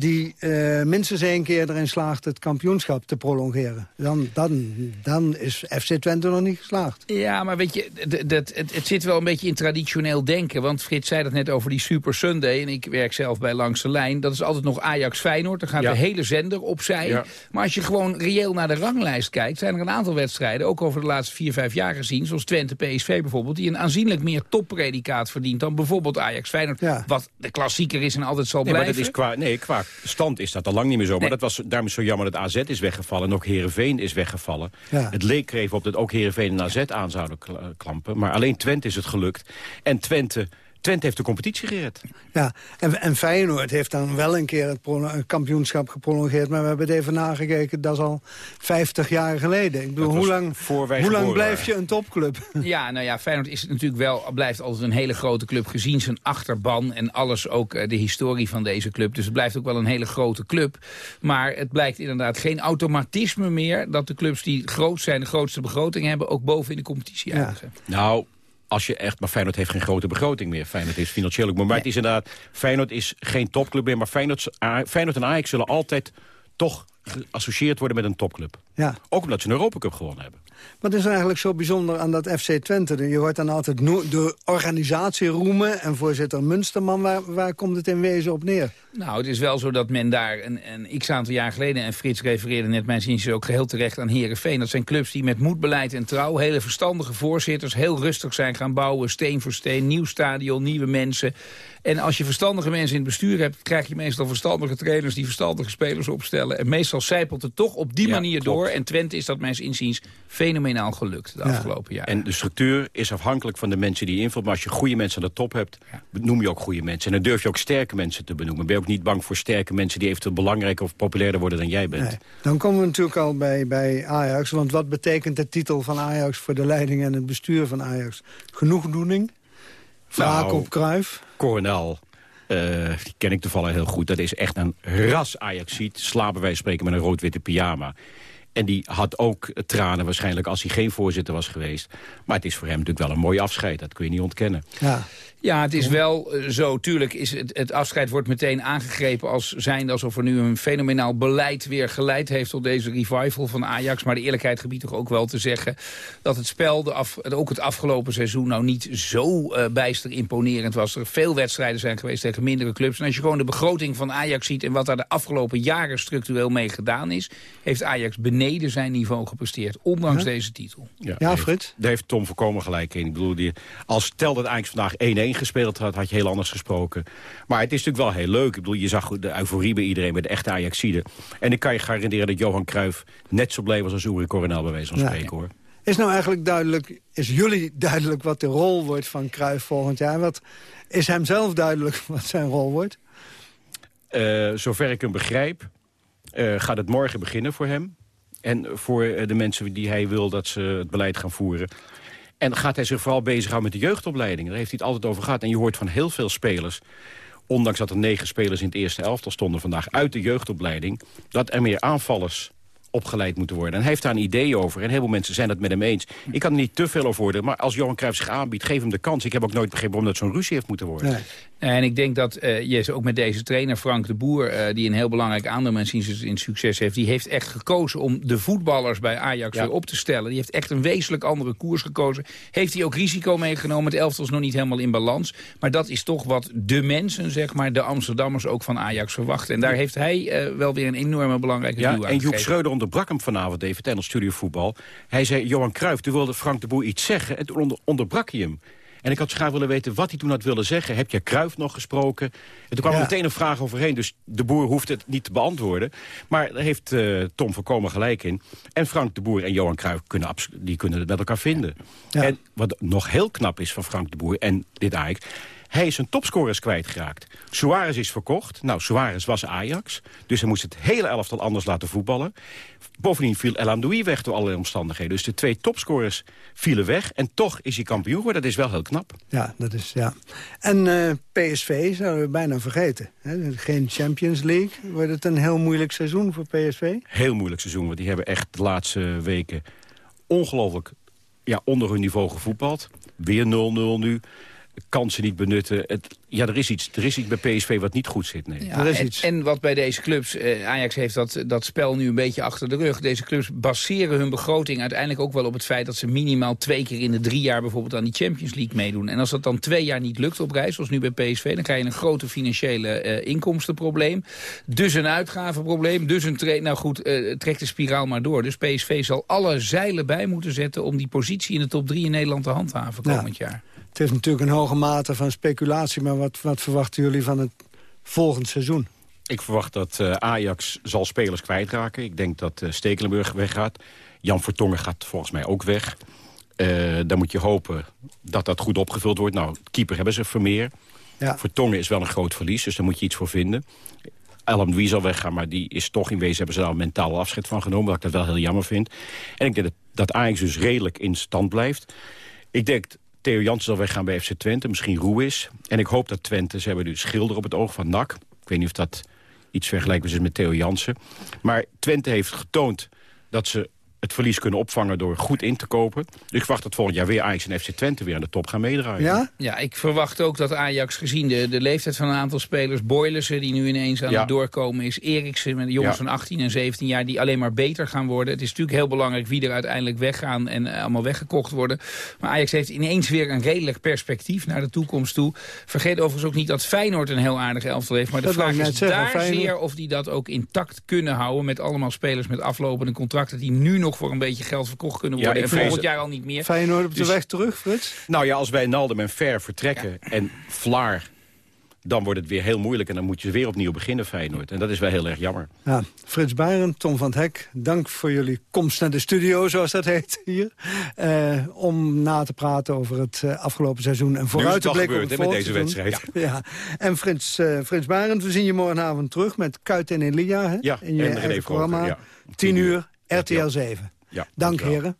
die eh, minstens één keer erin slaagt... het kampioenschap te prolongeren. Dan, dan, dan is FC Twente nog niet geslaagd. Ja, maar weet je, dat, het, het zit wel een beetje in traditioneel denken. Want Frits zei dat net over die Super Sunday. En ik werk zelf bij Langs de Lijn. Dat is altijd nog Ajax-Feyenoord. Dan gaat Ja. de hele zender opzij. Ja. Maar als je gewoon reëel naar de ranglijst kijkt... zijn er een aantal wedstrijden, ook over de laatste vier, vijf jaar gezien... zoals Twente-PSV bijvoorbeeld... die een aanzienlijk meer toppredicaat verdient... dan bijvoorbeeld Ajax-Feyenoord. Ja. Wat de klassieker is en altijd zal Nee, maar dat is qua, nee, qua stand is dat al lang niet meer zo. Nee. Maar dat was, daarom zo jammer dat AZ is weggevallen. En ook Heerenveen is weggevallen. Ja. Het leek er even op dat ook Heerenveen en AZ aan zouden kl- klampen. Maar alleen Twente is het gelukt. En Twente, Twente heeft de competitie gered. Ja, en, en Feyenoord heeft dan wel een keer het kampioenschap geprolongeerd. Maar we hebben het even nagekeken, dat is al 50 jaar geleden. Ik bedoel, hoe lang, hoe lang blijf je een topclub? Ja, nou ja, Feyenoord is natuurlijk wel, blijft altijd een hele grote club... gezien zijn achterban en alles, ook eh, de historie van deze club. Dus het blijft ook wel een hele grote club. Maar het blijkt inderdaad geen automatisme meer... dat de clubs die groot zijn, de grootste begroting hebben... ook boven in de competitie Ja. eindigen. Nou, als je echt... Maar Feyenoord heeft geen grote begroting meer. Feyenoord is financieel ook... Maar het is inderdaad... Feyenoord is geen topclub meer. Maar Feyenoord, Feyenoord en Ajax zullen altijd toch geassocieerd worden met een topclub. Ja. Ook omdat ze een Europacup gewonnen hebben. Wat is er eigenlijk zo bijzonder aan dat FC Twente? Je hoort dan altijd de organisatie roemen en voorzitter Munsterman. Waar, waar komt het in wezen op neer? Nou, het is wel zo dat men daar een, een x-aantal jaar geleden... en Frits refereerde net mijn zin ook geheel terecht aan Herenveen. Dat zijn clubs die met moedbeleid en trouw... hele verstandige voorzitters heel rustig zijn gaan bouwen... steen voor steen, nieuw stadion, nieuwe mensen. En als je verstandige mensen in het bestuur hebt... krijg je meestal verstandige trainers die verstandige spelers opstellen. En meestal zijpelt het toch op die Ja, manier klopt. door. En Twente is dat mijns inziens fenomenaal gelukt de Ja. afgelopen jaren. En de structuur is afhankelijk van de mensen die je invult. Maar als je goede mensen aan de top hebt, noem je ook goede mensen. En dan durf je ook sterke mensen te benoemen. Ben je ook niet bang voor sterke mensen die eventueel belangrijker of populairder worden dan jij bent. Nee. Dan komen we natuurlijk al bij, bij Ajax. Want wat betekent de titel van Ajax voor de leiding en het bestuur van Ajax? Genoegdoening? Wraak Nou, op Kruif? Coronel, eh, die ken ik toevallig heel goed. Dat is echt een ras Ajaxiet. Slapen wij spreken met een rood-witte pyjama. En die had ook tranen waarschijnlijk als hij geen voorzitter was geweest. Maar het is voor hem natuurlijk wel een mooi afscheid. Dat kun je niet ontkennen. Ja. Ja, het is wel eh, zo. Tuurlijk is het, het afscheid wordt meteen aangegrepen als zijnde alsof er nu een fenomenaal beleid weer geleid heeft tot deze revival van Ajax. Maar de eerlijkheid gebied toch ook wel te zeggen dat het spel, de af, ook het afgelopen seizoen, nou niet zo eh, bijster imponerend was. Er veel wedstrijden zijn geweest tegen mindere clubs. En als je gewoon de begroting van Ajax ziet en wat daar de afgelopen jaren structureel mee gedaan is, heeft Ajax beneden zijn niveau gepresteerd, ondanks Ja? deze titel. Ja, daar heeft- Daar heeft Tom voorkomen gelijk in. Ik bedoel, die, als stel dat Ajax vandaag 1-1 gespeeld had, had je heel anders gesproken. Maar het is natuurlijk wel heel leuk. Ik bedoel, je zag de euforie bij iedereen, bij de echte Ajaxide. En ik kan je garanderen dat Johan Cruijff net zo blij was als Uri Coronel bij wijze van Ja. spreken, hoor. Is nou eigenlijk duidelijk, is jullie duidelijk wat de rol wordt van Cruijff volgend jaar? Wat, is hem zelf duidelijk [LAUGHS] wat zijn rol wordt? Eh, zover ik hem begrijp, eh, gaat het morgen beginnen voor hem. En voor eh, de mensen die hij wil dat ze het beleid gaan voeren. En gaat hij zich vooral bezighouden met de jeugdopleiding. Daar heeft hij het altijd over gehad. En je hoort van heel veel spelers... ondanks dat er negen spelers in het eerste elftal stonden vandaag... uit de jeugdopleiding, dat er meer aanvallers opgeleid moeten worden. En hij heeft daar een idee over. En heel veel mensen zijn het met hem eens. Ik kan er niet te veel over worden. Maar als Johan Cruijff zich aanbiedt, geef hem de kans. Ik heb ook nooit begrepen waarom dat zo'n ruzie heeft moeten worden. En ik denk dat eh je ook met deze trainer, Frank de Boer... eh, die een heel belangrijk aandeel in in succes heeft... die heeft echt gekozen om de voetballers bij Ajax weer op te stellen. Die heeft echt een wezenlijk andere koers gekozen. Heeft hij ook risico meegenomen. Het elftal is nog niet helemaal in balans. Maar dat is toch wat de mensen, zeg maar, de Amsterdammers ook van Ajax verwachten. En daar heeft hij eh, wel weer een enorme belangrijke Ja, en Joep. Schreuder onderbrak hem vanavond even tijdens studiovoetbal. Hij zei, Johan Cruijff, toen wilde Frank de Boer iets zeggen... en toen onder, onderbrak hij hem. En ik had graag willen weten wat hij toen had willen zeggen. Heb je Cruijff nog gesproken? En toen kwam er meteen een vraag overheen, dus de Boer hoeft het niet te beantwoorden. Maar daar heeft eh, Tom voorkomen gelijk in. En Frank de Boer en Johan Cruijff kunnen, die kunnen het met elkaar vinden. En wat nog heel knap is van Frank de Boer en dit Ajax... Hij is zijn topscorers kwijtgeraakt. Suarez is verkocht. Nou, Suarez was Ajax. Dus hij moest het hele elftal anders laten voetballen. Bovendien viel El Amdoui weg door allerlei omstandigheden. Dus de twee topscorers vielen weg. En toch is hij kampioen geworden. Dat is wel heel knap. Ja, dat is, ja. En eh, PSV zouden we bijna vergeten. Hè? Geen Champions League. Wordt het een heel moeilijk seizoen voor PSV? Heel moeilijk seizoen. Want die hebben echt de laatste weken ongelooflijk ja, onder hun niveau gevoetbald. Weer 0-0 nu. Kansen niet benutten. Het, ja, er is, iets, er is iets bij PSV wat niet goed zit. Nee. Ja, en, en wat bij deze clubs, eh, Ajax heeft dat, dat spel nu een beetje achter de rug. Deze clubs baseren hun begroting uiteindelijk ook wel op het feit... dat ze minimaal twee keer in de drie jaar bijvoorbeeld aan die Champions League meedoen. En als dat dan twee jaar niet lukt op reis, zoals nu bij PSV... dan krijg je een grote financiële eh, inkomstenprobleem. Dus een uitgavenprobleem, dus een... tra- Nou goed, eh, trek de spiraal maar door. Dus PSV zal alle zeilen bij moeten zetten... om die positie in de top drie in Nederland te handhaven Ja. komend jaar. Het heeft natuurlijk een hoge mate van speculatie... maar wat, wat verwachten jullie van het volgend seizoen? Ik verwacht dat eh, Ajax zal spelers kwijtraken. Ik denk dat eh, Stekelenburg weggaat. Jan Vertongen gaat volgens mij ook weg. Eh, dan moet je hopen dat dat goed opgevuld wordt. Nou, keeper hebben ze Vermeer. Ja. Vertongen is wel een groot verlies, dus daar moet je iets voor vinden. Elam Louis zal weggaan, maar die is toch in wezen... hebben ze daar een mentaal afscheid van genomen, wat ik dat wel heel jammer vind. En ik denk dat, dat Ajax dus redelijk in stand blijft. Ik denk Theo Jansen zal weggaan bij FC Twente, misschien Ruiz. En ik hoop dat Twente, ze hebben nu Schilder op het oog van NAC. Ik weet niet of dat iets vergelijkbaars is met Theo Jansen. Maar Twente heeft getoond dat ze het verlies kunnen opvangen door goed in te kopen. Dus ik verwacht dat volgend jaar weer Ajax en FC Twente weer aan de top gaan meedraaien. Ja? Ja, ik verwacht ook dat Ajax gezien de, de leeftijd van een aantal spelers... Boylissen, die nu ineens aan Ja. het doorkomen is... Eriksen met de jongens Ja. van 18 en 17 jaar... die alleen maar beter gaan worden. Het is natuurlijk heel belangrijk wie er uiteindelijk weggaan... en eh, allemaal weggekocht worden. Maar Ajax heeft ineens weer een redelijk perspectief naar de toekomst toe. Vergeet overigens ook niet dat Feyenoord een heel aardig elftal heeft. Maar de Dat wou vraag ik is zeggen, daar Feyenoord. zeer of die dat ook intact kunnen houden... met allemaal spelers met aflopende contracten... die nu nog voor een beetje geld verkocht kunnen Ja, worden... ik en volgend jaar al niet meer. Feyenoord op de Dus- weg terug, Frits? Nou ja, als wij Naldum en Ver vertrekken en Vlaar... dan wordt het weer heel moeilijk en dan moet je weer opnieuw beginnen, Feyenoord. En dat is wel heel erg jammer. Ja, Frits Baren, Tom van het Hek, dank voor jullie komst naar de studio, zoals dat heet hier. Eh, om na te praten over het eh, afgelopen seizoen en vooruit te blikken met deze seizoen. Ja, ja. En Frits, eh, Frits Barend, we zien je morgenavond terug met Kuit en Elia hè? Ja, in je en René programma. ja. 10 uur, RTL 7. Ja, Dank heren.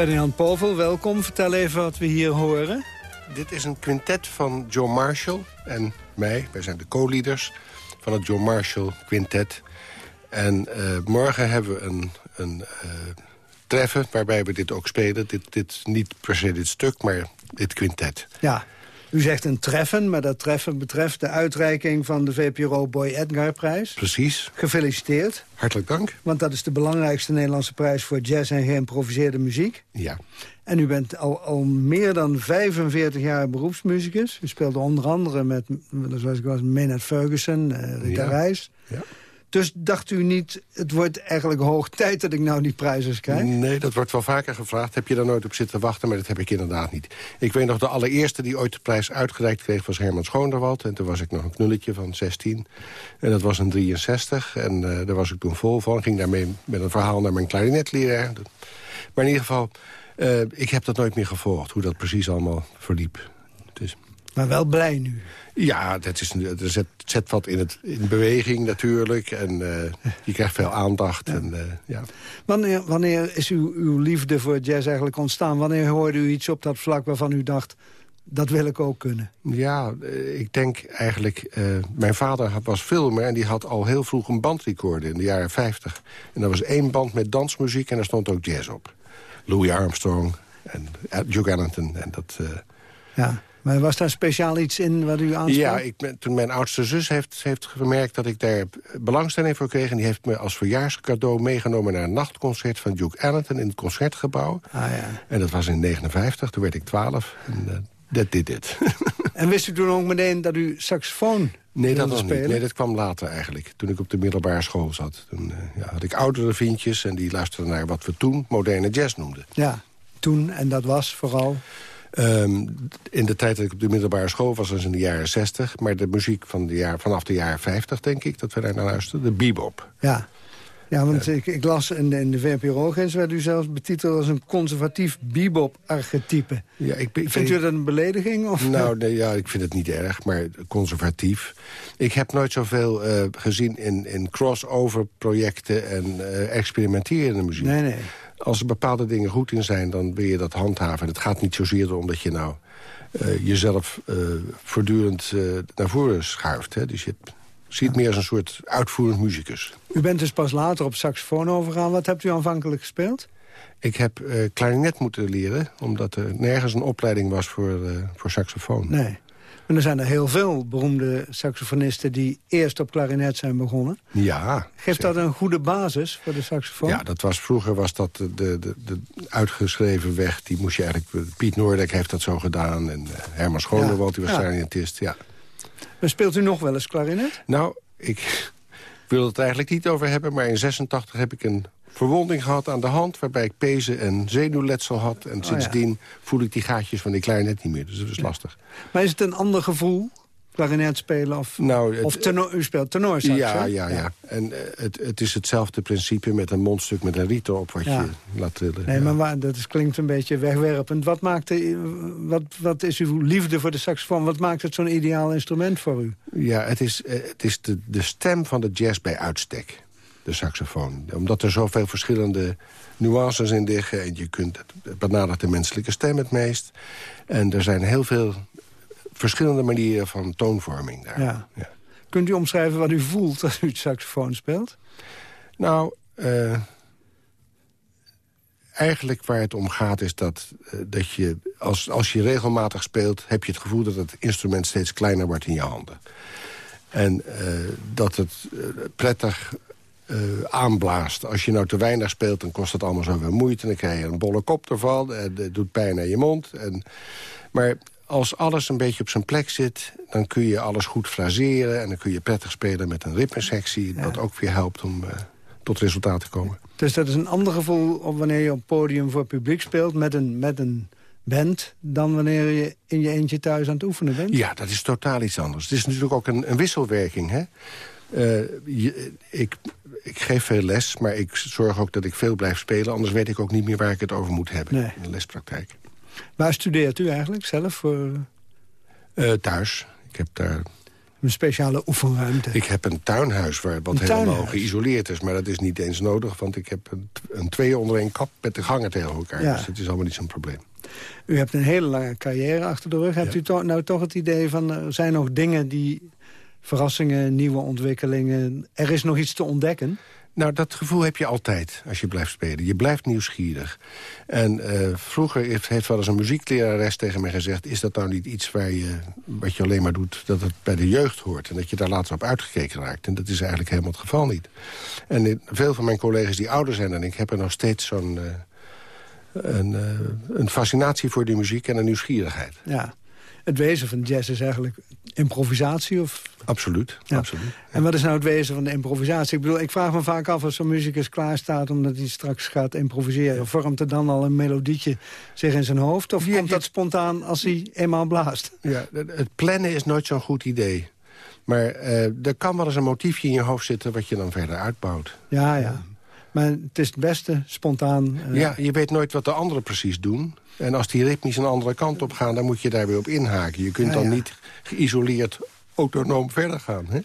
Ferdinand Povel, welkom. Vertel even wat we hier horen. Dit is een quintet van John Marshall en mij. Wij zijn de co-leaders van het John Marshall Quintet. En eh, morgen hebben we een, een eh, treffen waarbij we dit ook spelen. Dit, dit, niet per se dit stuk, maar dit quintet. Ja, u zegt een treffen, maar dat treffen betreft de uitreiking van de VPRO Boy Edgar-prijs. Precies. Gefeliciteerd. Hartelijk dank. Want dat is de belangrijkste Nederlandse prijs voor jazz en geïmproviseerde muziek. Ja. En u bent al, al meer dan 45 jaar beroepsmuzikus. U speelde onder andere met, zoals ik was, Maynard Ferguson, uh, Rita Ja. Reis. Ja. Dus dacht u niet, het wordt eigenlijk hoog tijd dat ik nou die prijs eens krijg? Nee, dat wordt wel vaker gevraagd. Heb je daar nooit op zitten wachten? Maar dat heb ik inderdaad niet. Ik weet nog, de allereerste die ooit de prijs uitgereikt kreeg... was Herman Schoonderwald. En toen was ik nog een knulletje van 16. En dat was een 63. En eh, daar was ik toen vol van. Ging daarmee met een verhaal naar mijn klarinetleraar. Maar in ieder geval, eh, ik heb dat nooit meer gevolgd. Hoe dat precies allemaal verliep. Dus... Maar wel blij nu. Ja, dat is, een- er zet, zet wat in, het, in beweging natuurlijk. En eh, je krijgt veel aandacht. En, eh, ja. Wanneer, wanneer is uw, uw liefde voor jazz eigenlijk ontstaan? Wanneer hoorde u iets op dat vlak waarvan u dacht... dat wil ik ook kunnen? Ja, eh, ik denk eigenlijk... mijn vader was filmer en die had al heel vroeg een bandrecorder in de jaren 50. En dat was één band met dansmuziek en daar stond ook jazz op. Louis Armstrong en Duke Ellington. En dat, Ja. Maar was daar speciaal iets in wat u aansprak? ja, ik ben, toen mijn oudste zus heeft, heeft gemerkt dat ik daar belangstelling voor kreeg... en die heeft me als verjaarscadeau meegenomen naar een nachtconcert van Duke Ellington in het Concertgebouw. Ah, ja. En dat was in 59, toen werd ik 12 en dat did it. [LAUGHS] En wist u toen ook meteen dat u saxofoon Nee, dat spelen? niet. Nee, dat kwam later eigenlijk. Toen ik op de middelbare school zat. Toen eh, ja, had ik oudere vriendjes en die luisterden naar wat we toen moderne jazz noemden. Ja, toen. En dat was vooral... Ehm, in de tijd dat ik op de middelbare school was, was in de jaren 60. Maar de muziek van de jaar, vanaf de jaren 50, denk ik, dat we daar naar luisterden. De bebop. Ja, ja want ik, ik las in de, in de VPRO-grens... werd u zelfs betiteld als een conservatief bebop-archetype. Ja, ik, ik, Vindt u dat een belediging? Of? Nou, nee, ja, ik vind het niet erg, maar conservatief. Ik heb nooit zoveel eh, gezien in, in crossover projecten en eh experimenterende muziek. Nee, nee. Als er bepaalde dingen goed in zijn, dan wil je dat handhaven. En het gaat niet zozeer om dat je nou eh, jezelf eh, voortdurend eh, naar voren schuift. Hè? Dus je ziet meer als een soort uitvoerend muzikus. U bent dus pas later op saxofoon overgegaan. Wat hebt u aanvankelijk gespeeld? Ik heb klarinet moeten leren, omdat er nergens een opleiding was voor, voor saxofoon. Nee. En er zijn er heel veel beroemde saxofonisten... die eerst op klarinet zijn begonnen. Ja, Geeft dat een goede basis voor de saxofoon? Ja, dat was, vroeger was dat de, de, de, uitgeschreven weg. Die moest je eigenlijk... Piet Noordek heeft dat zo gedaan. En eh, Herman Schoonewald, die was Ja. clarinetist. Ja. Maar speelt u nog wel eens klarinet? Nou, ik [LAUGHS] wil het eigenlijk niet over hebben... maar in 86 heb ik een verwonding gehad aan de hand... waarbij ik pezen en zenuwletsel had. En Oh, ja. sindsdien voel ik die gaatjes van die klarinet niet meer. Dus dat is lastig. Maar is het een ander gevoel, klarinet spelen? Of, Nou, het- of tenor, u speelt tenorsax, ja, hè? ja, ja. En eh, het, het is hetzelfde principe met een mondstuk met een riet erop... wat Ja. je laat trillen. Nee, Ja. maar waar, dat is, klinkt een beetje wegwerpend. Wat, maakte, wat, wat is uw liefde voor de saxofoon? Wat maakt het zo'n ideaal instrument voor u? Ja, het is, eh, het is de, de stem van de jazz bij uitstek. De saxofoon. Omdat er zoveel verschillende nuances in liggen. En je kunt, het benadert de menselijke stem het meest. En er zijn heel veel verschillende manieren van toonvorming daar. Ja. Kunt u omschrijven wat u voelt als u het saxofoon speelt? Nou, eh, eigenlijk waar het om gaat is dat, eh, dat je... Als, als je regelmatig speelt, heb je het gevoel dat het instrument steeds kleiner wordt in je handen. En eh, dat het prettig eh, aanblaast. Als je nou te weinig speelt, dan kost het allemaal zoveel moeite. Dan krijg je een bolle kop ervan. En het doet pijn aan je mond. En, maar als alles een beetje op zijn plek zit... dan kun je alles goed fraseren. En dan kun je prettig spelen met een ritmesectie. Wat ook weer helpt om eh, tot resultaat te komen. Dus dat is een ander gevoel op wanneer je op podium voor publiek speelt... met een, met een band, dan wanneer je in je eentje thuis aan het oefenen bent? Ja, dat is totaal iets anders. Het is natuurlijk ook een, een wisselwerking. Hè? Eh, je- ik, ik geef veel les, maar ik zorg ook dat ik veel blijf spelen. Anders weet ik ook niet meer waar ik het over moet hebben Nee. in de lespraktijk. Waar studeert u eigenlijk zelf? Voor... Eh, thuis. Ik heb daar Een speciale oefenruimte. Ik heb een tuinhuis waar wat Een helemaal tuinhuis? geïsoleerd is. Maar dat is niet eens nodig, want ik heb een, een twee onder één kap met de gangen tegen elkaar. Ja. Dus dat is allemaal niet zo'n probleem. U hebt een hele lange carrière achter de rug. Hebt u toch, nou toch het idee van, er zijn nog dingen die... verrassingen, nieuwe ontwikkelingen... er is nog iets te ontdekken? Nou, dat gevoel heb je altijd als je blijft spelen. Je blijft nieuwsgierig. En eh, vroeger heeft, heeft wel eens een muzieklerares tegen mij gezegd... is dat nou niet iets waar je, wat je alleen maar doet... dat het bij de jeugd hoort en dat je daar later op uitgekeken raakt. En dat is eigenlijk helemaal het geval niet. En in- veel van mijn collega's die ouder zijn dan ik... hebben nog steeds zo'n... eh, een, eh, een fascinatie voor die muziek en een nieuwsgierigheid. Ja. Het wezen van jazz is eigenlijk improvisatie? Of... Absoluut, Ja. absoluut. En wat is nou het wezen van de improvisatie? Ik bedoel, ik vraag me vaak af als zo'n muzikus klaar staat... omdat hij straks gaat improviseren. Vormt er dan al een melodietje zich in zijn hoofd? Of komt dat spontaan als hij eenmaal blaast? Ja, het het plannen is nooit zo'n goed idee. Maar eh, er kan wel eens een motiefje in je hoofd zitten... wat je dan verder uitbouwt. Ja, ja. Maar het is het beste, spontaan. eh, Ja, je weet nooit wat de anderen precies doen. En als die ritmisch een andere kant op gaan... dan moet je daar weer op inhaken. Je kunt Ja, dan ja. niet geïsoleerd autonoom verder gaan. Hè?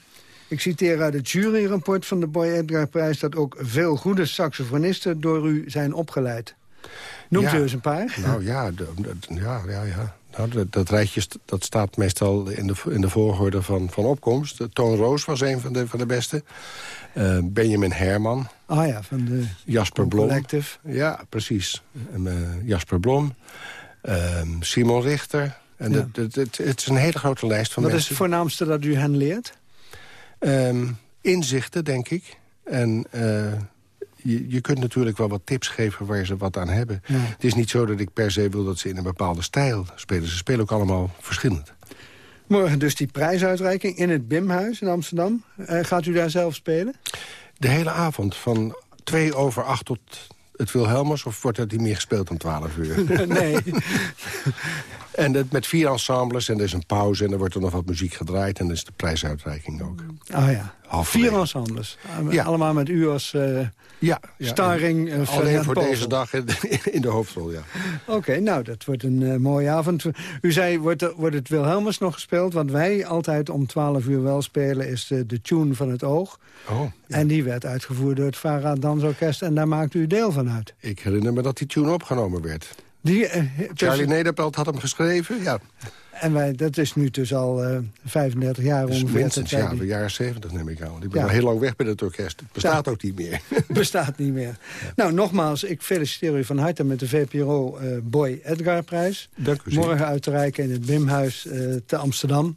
Ik citeer uit het juryrapport van de Boy Edgar Prijs... dat ook veel goede saxofonisten door u zijn opgeleid. Noemt u eens een paar? Nou ja, ja, ja, ja. Nou, dat, dat rijtje dat staat meestal in de, in de volgorde van, van opkomst. Toon Roos was een van de, van de beste. Eh, Benjamin Herman. Ah ja, van de Jasper Blom. Collective. Ja, precies. En, eh, Jasper Blom. Ehm, Simon Richter. En Ja. het, is een hele grote lijst van Wat is mensen. het voornaamste dat u hen leert? Ehm, inzichten, denk ik. En eh, je, je kunt natuurlijk wel wat tips geven waar ze wat aan hebben. Ja. Het is niet zo dat ik per se wil dat ze in een bepaalde stijl spelen. Ze spelen ook allemaal verschillend. Morgen dus die prijsuitreiking in het Bimhuis in Amsterdam. Eh, gaat u daar zelf spelen? De hele avond, van twee over acht tot het Wilhelmus... of wordt het niet meer gespeeld om twaalf uur? [LAUGHS] nee. [LAUGHS] en het met vier ensembles en er is een pauze... en er wordt er nog wat muziek gedraaid en dan is de prijsuitreiking ook. Ah ja, Halverwege. vier ensembles. Ja. Allemaal met u als eh Ja, ja, starring. en eh, Alleen voor Povel. deze dag in de, in de hoofdrol, ja. Oké, nou, dat wordt een eh, mooie avond. U zei, wordt, wordt het Wilhelmus nog gespeeld? Wat wij altijd om 12 uur wel spelen is de, de tune van het oog. Oh, En die werd uitgevoerd door het Vara Dansorkest. En daar maakt u deel van uit. ik herinner me dat die tune opgenomen werd. Die, eh, Charlie Nederpelt had hem geschreven, ja. En wij, dat is nu dus al eh 35 jaar Dus ongeveer. minstens, ja, die- jaren zeventig neem ik aan. Ik ben Ja. al heel lang weg bij het orkest. Het bestaat ook niet meer. [LAUGHS] bestaat niet meer. Nou, nogmaals, ik feliciteer u van harte met de VPRO eh, Boy Edgar prijs. Dank u zeer. Morgen uit te reiken in het Bimhuis eh, te Amsterdam.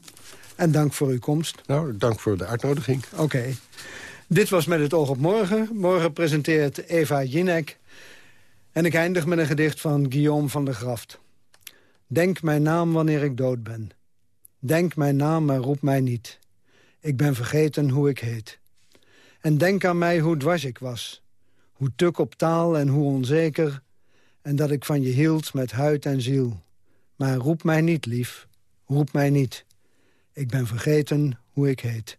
En dank voor uw komst. Nou, dank voor de uitnodiging. Oké. Dit was Met het oog op morgen. Morgen presenteert Eva Jinek. En ik eindig met een gedicht van Guillaume van der Graft. Denk mijn naam wanneer ik dood ben. Denk mijn naam, maar roep mij niet. Ik ben vergeten hoe ik heet. En denk aan mij hoe dwars ik was. Hoe tuk op taal en hoe onzeker. En dat ik van je hield met huid en ziel. Maar roep mij niet, lief. Roep mij niet. Ik ben vergeten hoe ik heet.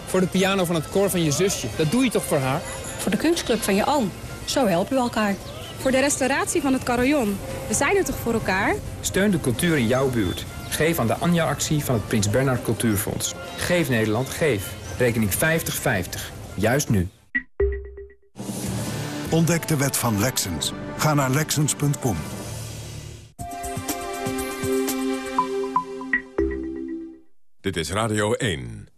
Voor de piano van het koor van je zusje. Dat doe je toch voor haar? Voor de kunstclub van je oom. Zo helpen we elkaar. Voor de restauratie van het carillon. We zijn er toch voor elkaar? Steun de cultuur in jouw buurt. Geef aan de Anja-actie van het Prins Bernhard Cultuurfonds. Geef Nederland, geef. Rekening 5050. Juist nu. Ontdek de wet van Lexens. Ga naar Lexens.com. Dit is Radio 1.